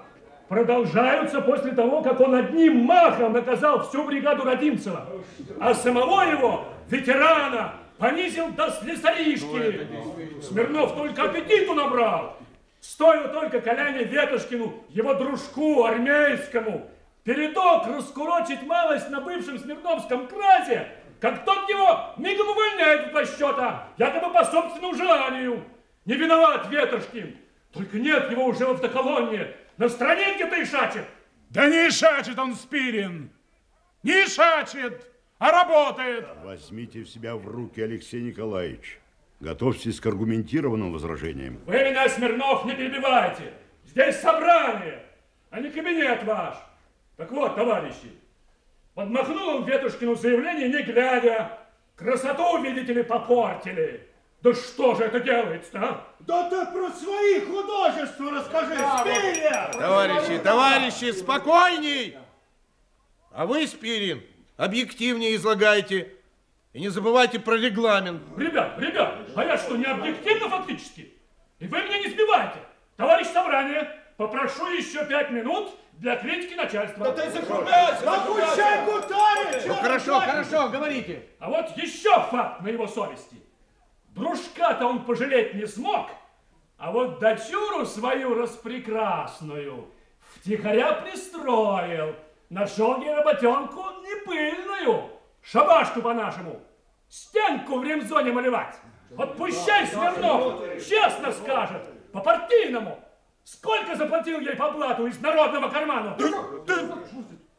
продолжаются после того, как он одним махом наказал всю бригаду Родимцева, а самого его, ветерана, понизил до слесаришки. Смирнов только аппетиту набрал. Стоило только Коляне Ветошкину, его дружку армейскому, передок раскурочить малость на бывшем Смирновском красе, как тот его мигом увольняет в счета, якобы по собственному желанию. Не виноват Ветошкин, только нет его уже в автоколонне, на стороне где-то ишачит. Да не ишачит он, Спирин, не ишачит, а работает. Возьмите в себя в руки, Алексей Николаевич. Готовьтесь к аргументированным возражениям. Вы меня, Смирнов, не перебивайте. Здесь собрание, а не кабинет ваш. Так вот, товарищи, подмахнул он Ветушкину заявление, не глядя. Красоту, видите ли, попортили. Да что же это делается а? Да ты про свои художества расскажи, Спирин! Товарищи, товарищи, спокойней! А вы, Спирин, объективнее излагайте. И не забывайте про регламент. Ребят, ребят, а я что, не объективно фактически? И вы меня не сбивайте. Товарищ собрание, попрошу еще пять минут для критики начальства. Да ты закругляйся! Да пущай гутарит! Ну хорошо, хорошо, говорите. А вот еще факт на его совести. Дружка-то он пожалеть не смог, а вот дочуру свою распрекрасную втихаря пристроил. Нашел ей работенку пыльную, шабашку по-нашему, стенку в ремзоне малевать. Вот пущай Смирнов честно скажет, по-партийному, сколько заплатил ей по блату из народного кармана?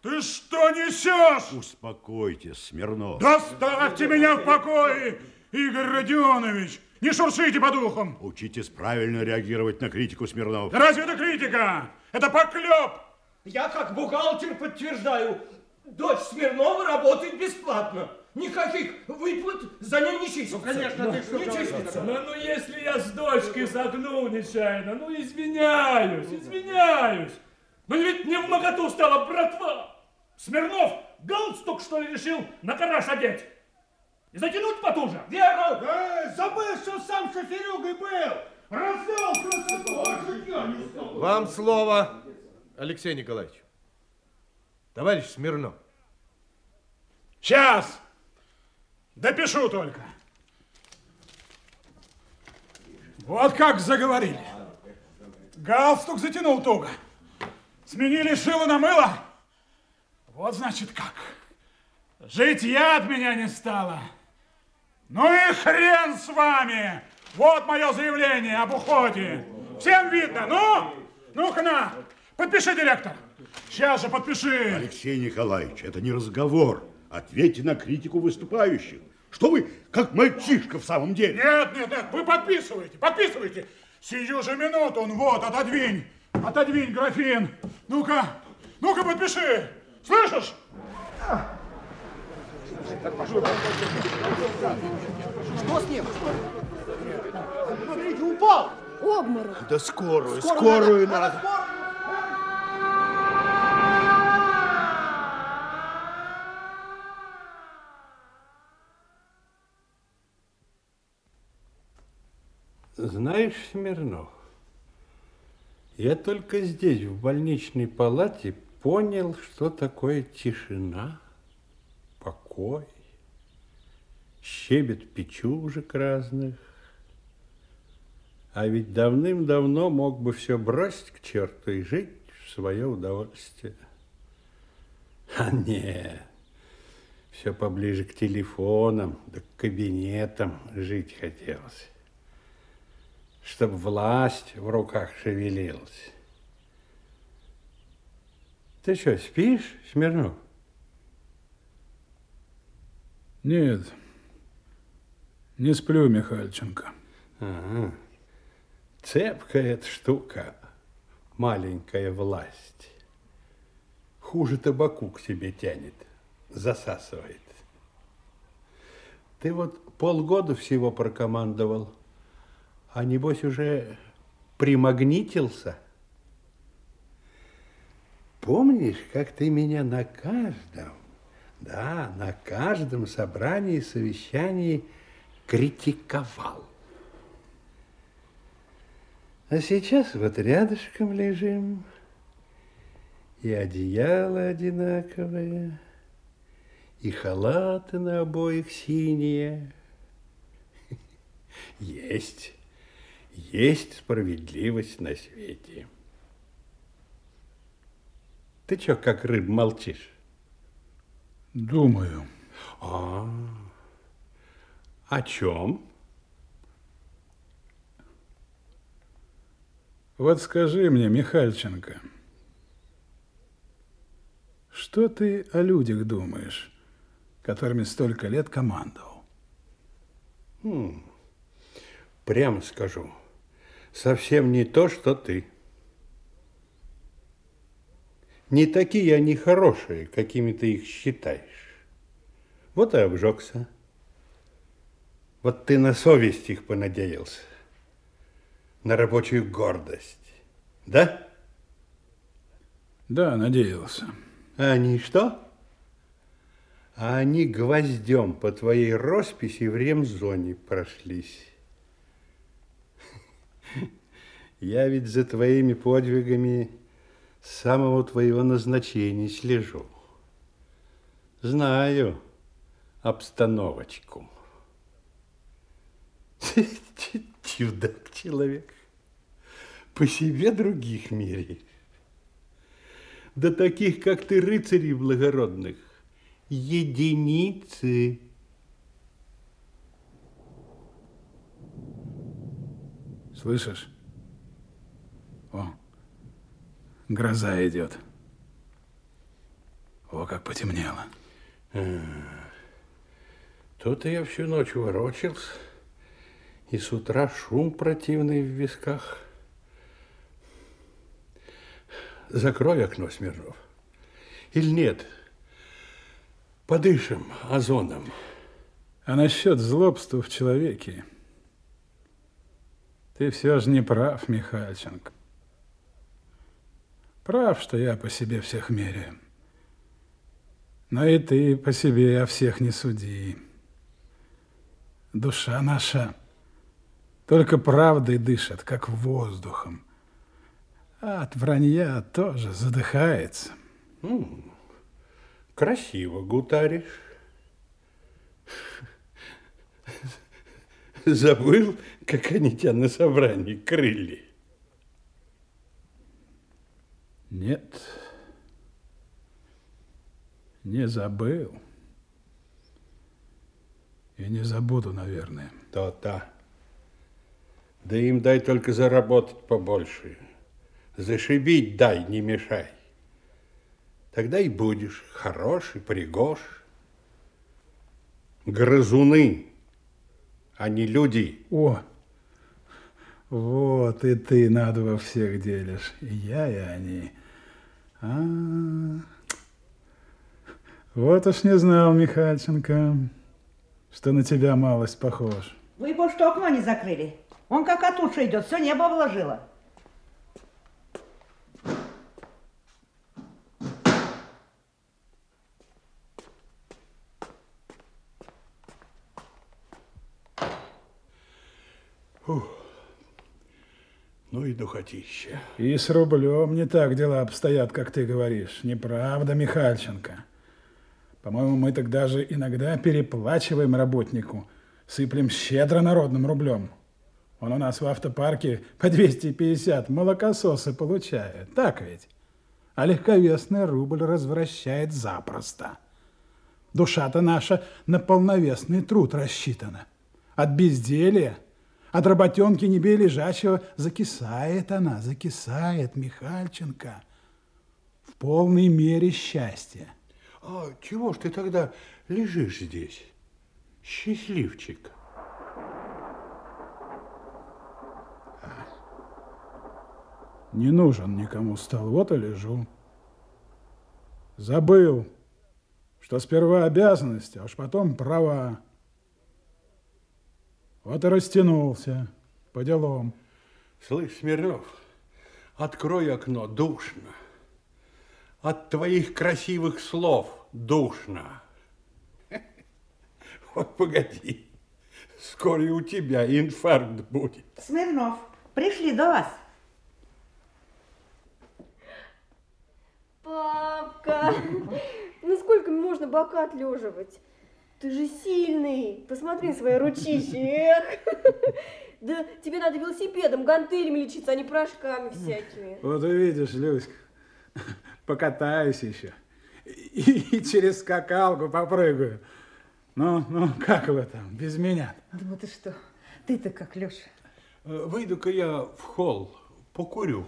Ты что несешь? Успокойтесь, Смирнов. Да оставьте меня в покое, Игорь Родионович. Не шуршите по духам. Учитесь правильно реагировать на критику Смирнов. Да разве это критика? Это поклеп. Я как бухгалтер подтверждаю, дочь Смирнова работает бесплатно. Никаких выплат за ней не числится. Ну, конечно, ты что Не числится. Ну, ну, если я с дочкой загнул нечаянно, ну, извиняюсь, извиняюсь. Но ведь не в моготу стала братва. Смирнов галстук, что ли, решил на караш одеть? И затянуть потуже? Верно! Эй, забыл, что сам шоферюгой был! Раздал красоту, а житья не стал. Вам слово, Алексей Николаевич. Товарищ Смирнов. Сейчас. Допишу только. Вот как заговорили. Галстук затянул туго. Сменили шило на мыло. Вот значит как. Жить я от меня не стало. Ну и хрен с вами. Вот мое заявление об уходе. Всем видно. Ну, ну-ка на. Подпиши, директор. Сейчас же подпиши. Алексей Николаевич, это не разговор. Ответьте на критику выступающих. Что вы, как мальчишка в самом деле? Нет, нет, нет, вы подписывайте, подписывайте. Сию же минуту, он вот, отодвинь, отодвинь графин. Ну-ка, ну-ка подпиши. Слышишь? Что с ним? Смотрите, упал! Обморок. Да скорую, скорую надо. Знаешь, Смирнов, я только здесь, в больничной палате, понял, что такое тишина, покой, щебет печужек разных. А ведь давным-давно мог бы все бросить к черту и жить в свое удовольствие. А нет, все поближе к телефонам, да к кабинетам жить хотелось чтобы власть в руках шевелилась. Ты что, спишь, Смирнов? Нет, не сплю, Михальченко. Ага. Цепкая эта штука, маленькая власть. Хуже табаку к себе тянет, засасывает. Ты вот полгода всего прокомандовал, а небось уже примагнитился. Помнишь, как ты меня на каждом, да, на каждом собрании, совещании критиковал? А сейчас вот рядышком лежим, и одеяло одинаковое, и халаты на обоих синие. Есть, есть справедливость на свете. Ты чё, как рыб, молчишь? Думаю. А, о чем? Вот скажи мне, Михальченко, что ты о людях думаешь, которыми столько лет командовал? Хм, прямо скажу, совсем не то, что ты. Не такие они хорошие, какими ты их считаешь. Вот и обжегся. Вот ты на совесть их понадеялся, на рабочую гордость, да? Да, надеялся. А они что? А они гвоздем по твоей росписи в ремзоне прошлись. Я ведь за твоими подвигами с самого твоего назначения слежу. Знаю обстановочку. Чудак человек. По себе других меряешь. Да таких, как ты, рыцарей благородных, единицы. Слышишь? О, гроза идет. О, как потемнело. Тут я всю ночь ворочался, и с утра шум противный в висках. Закрой окно, Смирнов. Или нет? Подышим озоном. А насчет злобства в человеке, ты все же не прав, Михальченко. Прав, что я по себе всех меряю. Но и ты по себе о всех не суди. Душа наша только правдой дышит, как воздухом. А от вранья тоже задыхается. М, Красиво гутаришь. Забыл, как они тебя на собрании крыли? Нет, не забыл. И не забуду, наверное. То-то. Да им дай только заработать побольше. Зашибить дай, не мешай. Тогда и будешь хороший, пригож. Грызуны, а не люди. О, вот и ты на два всех делишь. И я, и они. А, вот уж не знал, Михальченко, что на тебя малость похож. Вы его что, окно не закрыли? Он как катуша идет, все небо обложило. Фух. Ну и с рублем не так дела обстоят, как ты говоришь. Неправда, Михальченко. По-моему, мы тогда же иногда переплачиваем работнику, сыплем щедро народным рублем. Он у нас в автопарке по 250 молокососы получает. Так ведь? А легковесный рубль развращает запросто. Душа-то наша на полновесный труд рассчитана. От безделия, от работенки не бей лежачего закисает она, закисает, Михальченко. В полной мере счастья. А чего ж ты тогда лежишь здесь? Счастливчик. Не нужен никому стал, вот и лежу. Забыл, что сперва обязанности, а уж потом права. Вот и растянулся по делам. Слышь, Смирнов, открой окно, душно. От твоих красивых слов душно. Вот погоди, скоро и у тебя инфаркт будет. Смирнов, пришли до вас. Папка, ну сколько можно бока отлеживать? Ты же сильный. Посмотри на свои ручищи. Эх. Да тебе надо велосипедом, гантелями лечиться, а не порошками всякими. Вот увидишь, Люська, покатаюсь еще. И, и через скакалку попрыгаю. Ну, ну, как вы там, без меня? Думаю, ты что? Ты-то как, Леша? Выйду-ка я в холл, покурю.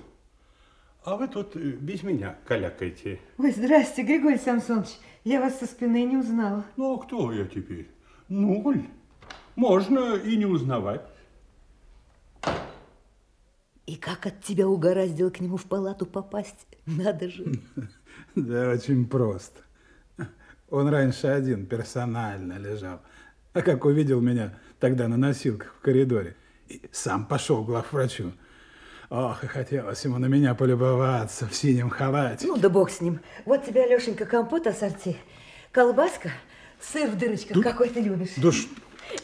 А вы тут без меня калякаете. Ой, здрасте, Григорий Самсонович. Я вас со спины не узнала. Ну, а кто я теперь? Нуль. Можно и не узнавать. И как от тебя угораздило к нему в палату попасть? Надо же. Да очень просто. Он раньше один персонально лежал. А как увидел меня тогда на носилках в коридоре, и сам пошел к главврачу. Ох, и хотелось ему на меня полюбоваться в синем халате. Ну да бог с ним. Вот тебе, Алешенька, компот ассорти. Колбаска, сыр в дырочках, какой ты любишь. Да ш-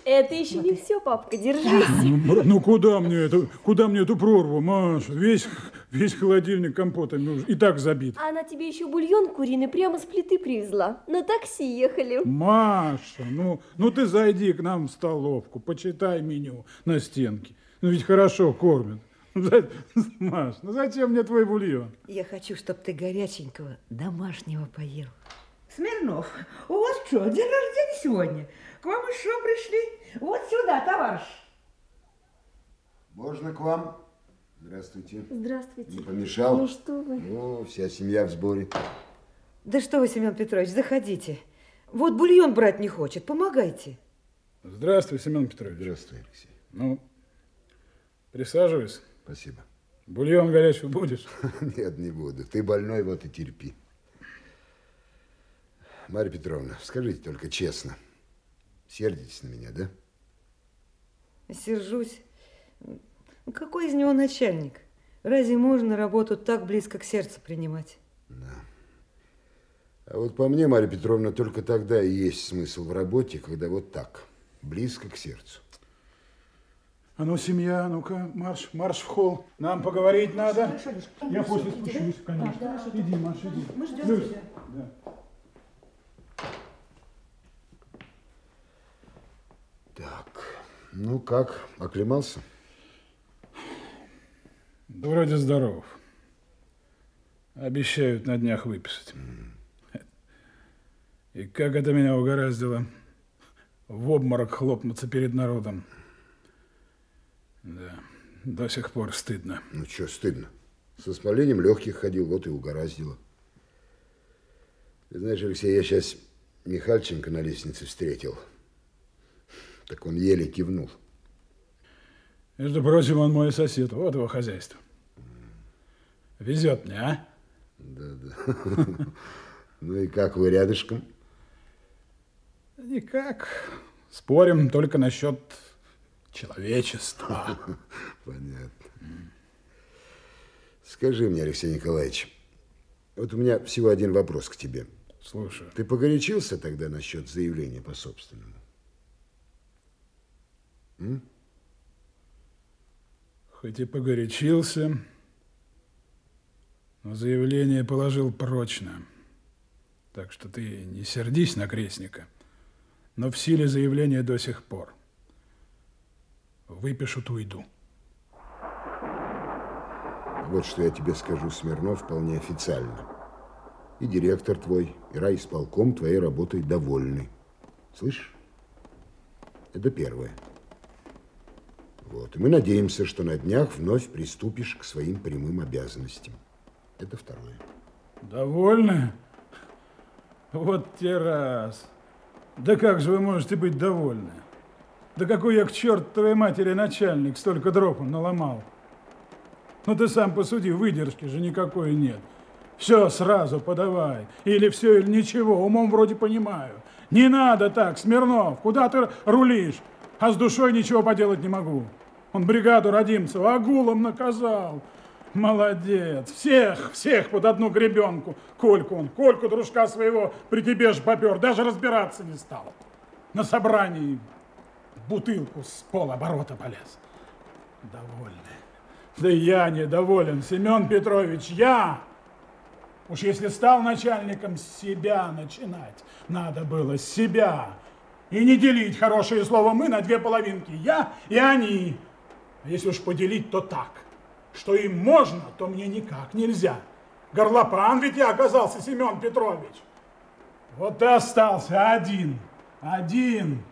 Это еще не все, папка, держись. ну, ну куда мне это, куда мне эту прорву, Маша? Весь, весь холодильник компотами уже и так забит. Она тебе еще бульон куриный прямо с плиты привезла. На такси ехали. Маша, ну, ну ты зайди к нам в столовку, почитай меню на стенке. Ну ведь хорошо кормят. Маш, ну зачем мне твой бульон? Я хочу, чтобы ты горяченького домашнего поел. Смирнов, у вас что, день рождения сегодня? К вам еще пришли? Вот сюда, товарищ. Можно к вам? Здравствуйте. Здравствуйте. Не помешал? Ну что вы. Ну, вся семья в сборе. Да что вы, Семен Петрович, заходите. Вот бульон брать не хочет, помогайте. Здравствуй, Семен Петрович. Здравствуй, Алексей. Ну, присаживайся. Спасибо. Бульон горячий будешь? Нет, не буду. Ты больной, вот и терпи. Марья Петровна, скажите только честно, сердитесь на меня, да? Сержусь. Какой из него начальник? Разве можно работу так близко к сердцу принимать? А вот по мне, Марья Петровна, только тогда и есть смысл в работе, когда вот так, близко к сердцу. А ну, семья, ну-ка, марш, марш в холл. Нам поговорить надо. Хорошо, Я после спущусь, да? конечно. Да, хорошо. иди, Маш, иди. Мы ждем Люсь, тебя. да. Так, ну как, оклемался? Да вроде здоров. Обещают на днях выписать. И как это меня угораздило в обморок хлопнуться перед народом. Да, до сих пор стыдно. Ну что, стыдно. С воспалением легких ходил, вот и угораздило. Ты знаешь, Алексей, я сейчас Михальченко на лестнице встретил. Так он еле кивнул. Между прочим, он мой сосед. Вот его хозяйство. Везет мне, а? Да-да. Ну и как вы рядышком? Никак. Спорим только насчет человечества. Понятно. Скажи мне, Алексей Николаевич, вот у меня всего один вопрос к тебе. Слушаю. Ты погорячился тогда насчет заявления по собственному? М? Хоть и погорячился, но заявление положил прочно. Так что ты не сердись на крестника, но в силе заявления до сих пор. Выпишут, уйду. Вот что я тебе скажу, Смирнов, вполне официально. И директор твой, и райисполком твоей работой довольны. Слышишь? Это первое. Вот. И мы надеемся, что на днях вновь приступишь к своим прямым обязанностям. Это второе. Довольны? Вот те раз. Да как же вы можете быть довольны? Да какой я к чертовой матери начальник, столько дров он наломал. Ну ты сам посуди, выдержки же никакой нет. Все сразу подавай. Или все, или ничего. Умом вроде понимаю. Не надо так, Смирнов. Куда ты рулишь? А с душой ничего поделать не могу. Он бригаду Родимцева агулом наказал. Молодец. Всех, всех под одну гребенку. Кольку он, Кольку дружка своего при тебе же попер. Даже разбираться не стал. На собрании бутылку с полоборота полез. Довольны. Да я недоволен, Семен Петрович, я. Уж если стал начальником, себя начинать. Надо было себя. И не делить хорошее слово «мы» на две половинки. Я и они. А если уж поделить, то так. Что им можно, то мне никак нельзя. Горлопан ведь я оказался, Семен Петрович. Вот ты остался один. Один.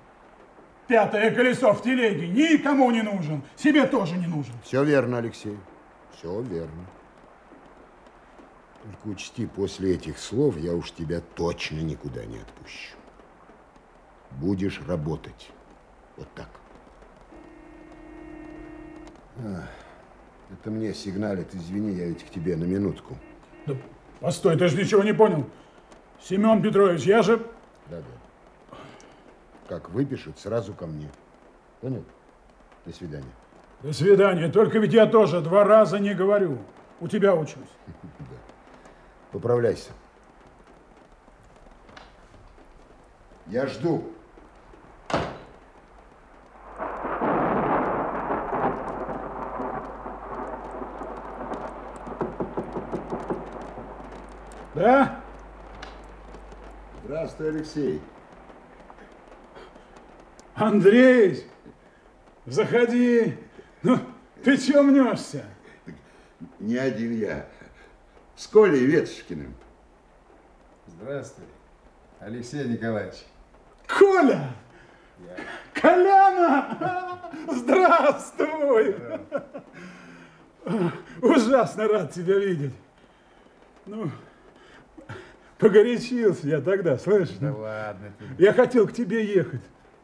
Пятое колесо в телеге никому не нужен. Себе тоже не нужен. Все верно, Алексей. Все верно. Только учти, после этих слов я уж тебя точно никуда не отпущу. Будешь работать. Вот так. А, это мне сигналит. Извини, я ведь к тебе на минутку. Да постой, ты же ничего не понял. Семен Петрович, я же... Да-да. Как выпишут, сразу ко мне. Понял? До свидания. До свидания. Только ведь я тоже два раза не говорю. У тебя учусь. Да. Поправляйся. Я жду. Да? Здравствуй, Алексей. Андрей, заходи. Ну, ты чего мнешься? Не один я. С Колей Ветошкиным. Здравствуй, Алексей Николаевич. Коля! Я. Коляна! Здравствуй! Ужасно рад тебя видеть. Ну, погорячился я тогда, слышишь? Да ладно тебе. Я хотел к тебе ехать.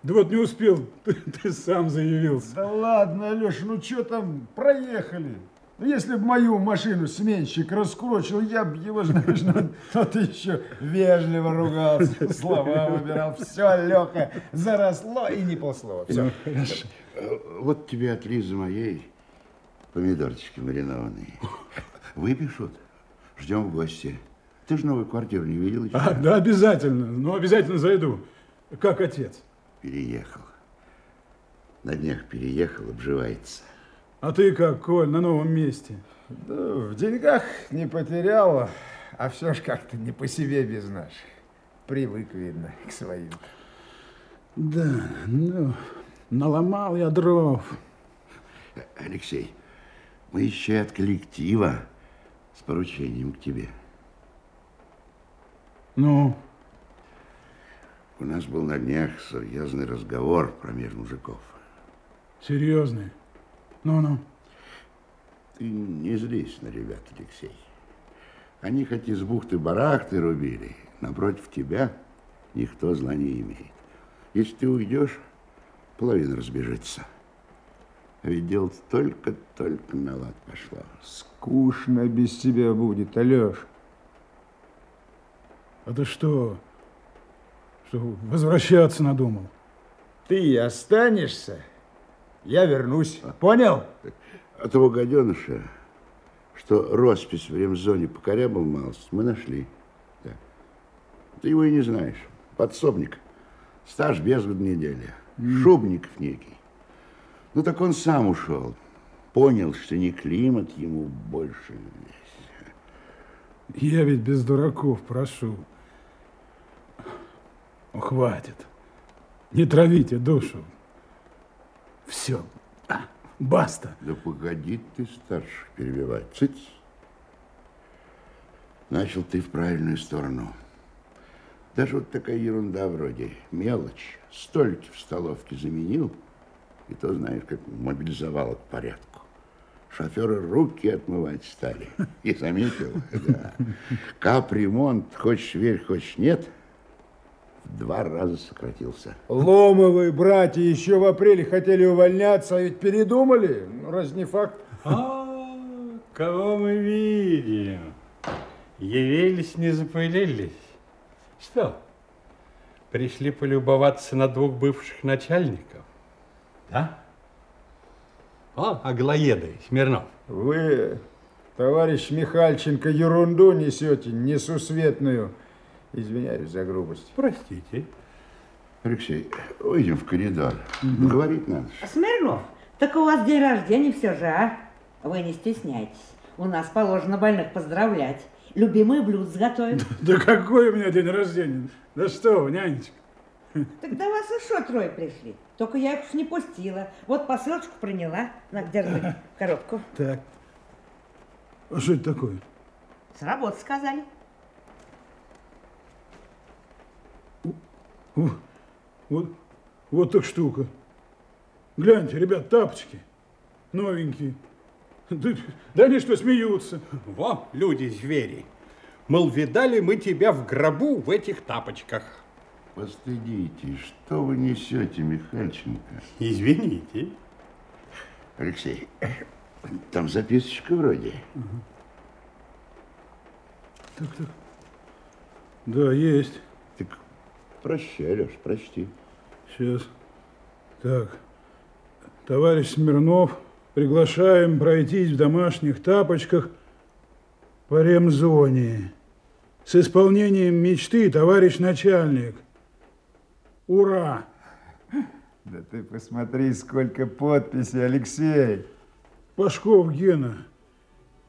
Да вот не успел, ты, ты сам заявился. Да ладно, Алеша, ну что там, проехали. Ну, если бы мою машину сменщик раскурочил, я бы его, знаешь, ну, тот еще вежливо ругался, слова выбирал. Все, Леха, заросло и не полслова. Все. Ну, хорошо. Вот тебе от Лизы моей помидорчики маринованные. Выпишут. Ждем в гости. Ты же новую квартиру не видел еще? А, да, обязательно. Ну, обязательно зайду. Как отец? Переехал. На днях переехал, обживается. А ты как, Коль, на новом месте? Да, в деньгах не потерял, а все ж как-то не по себе без наших. Привык, видно, к своим. Да, ну, наломал я дров. Алексей, мы еще от коллектива с поручением к тебе. Ну? У нас был на днях серьезный разговор про мир мужиков. Серьезный? Ну-ну. Ты не злись на ребят, Алексей. Они хоть из бухты-барахты рубили, напротив тебя никто зла не имеет. Если ты уйдешь, половина разбежится. А ведь дело только-только на лад пошло. Скучно без тебя будет, Алеш. А ты что? Что, возвращаться надумал? Ты останешься, я вернусь. Понял? А того гаденыша, что роспись в ремзоне покорябал малость, мы нашли. Да. Ты его и не знаешь. Подсобник. Стаж без года недели. Mm. Шубников некий. Ну так он сам ушел. Понял, что не климат ему больше здесь. Я ведь без дураков прошу. Хватит. Не травите душу. Все. Баста. Да погоди ты, старших, перебивать. Цыц. Начал ты в правильную сторону. Даже вот такая ерунда вроде мелочь. Столики в столовке заменил, и то, знаешь, как мобилизовало к порядку. Шоферы руки отмывать стали. И заметил, да. Капремонт, хочешь верь, хочешь нет, два раза сократился. Ломовы братья еще в апреле хотели увольняться, а ведь передумали. Ну, раз не факт. А, кого мы видим? Явились, не запылились. Что, пришли полюбоваться на двух бывших начальников? Да? О, Аглоеды, Смирнов. Вы, товарищ Михальченко, ерунду несете, несусветную. Извиняюсь за грубость. Простите. Алексей, выйдем в коридор. Говорить надо. Смирнов, так у вас день рождения все же, а? Вы не стесняйтесь. У нас положено больных поздравлять. Любимые блюд сготовим. Да какой у меня день рождения? Да что вы, нянечка. Так до вас еще трое пришли. Только я их уж не пустила. Вот посылочку приняла. На, держи коробку. Так. А что это такое? С работы сказали. Вот, вот так штука. Гляньте, ребят, тапочки. Новенькие. Да, да они что, смеются? Во, люди-звери. Мол, видали мы тебя в гробу в этих тапочках. Постыдитесь, что вы несете, Михальченко? Извините. Алексей, там записочка вроде. Так, так. Да, есть. Прощай, Леш, прочти. Сейчас. Так. Товарищ Смирнов, приглашаем пройтись в домашних тапочках по ремзоне. С исполнением мечты, товарищ начальник. Ура! Да ты посмотри, сколько подписей, Алексей. Пашков Гена,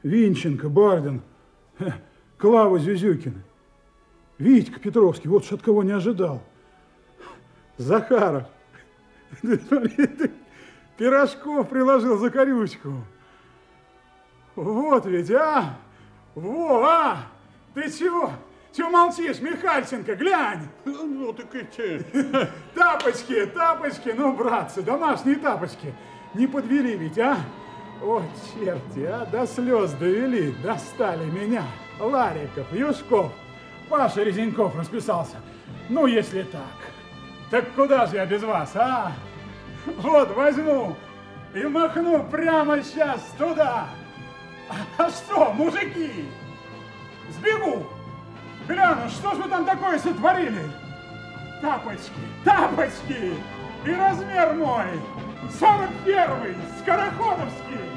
Винченко, Бардин, Клава Зюзюкина, Витька Петровский, вот ж от кого не ожидал. Захаров, Пирожков приложил за корючку. Вот ведь, а! Во, а! Ты чего? Чего молчишь, Михальченко, глянь! Ну, так и че? Тапочки, тапочки, ну, братцы, домашние тапочки. Не подвели ведь, а? О, черти, а, до слез довели, достали меня. Лариков, Юшков, Паша Резеньков расписался. Ну, если так, так куда же я без вас, а? Вот, возьму и махну прямо сейчас туда. А что, мужики, сбегу, гляну, что ж вы там такое сотворили? Тапочки, тапочки, и размер мой, 41-й, скороходовский.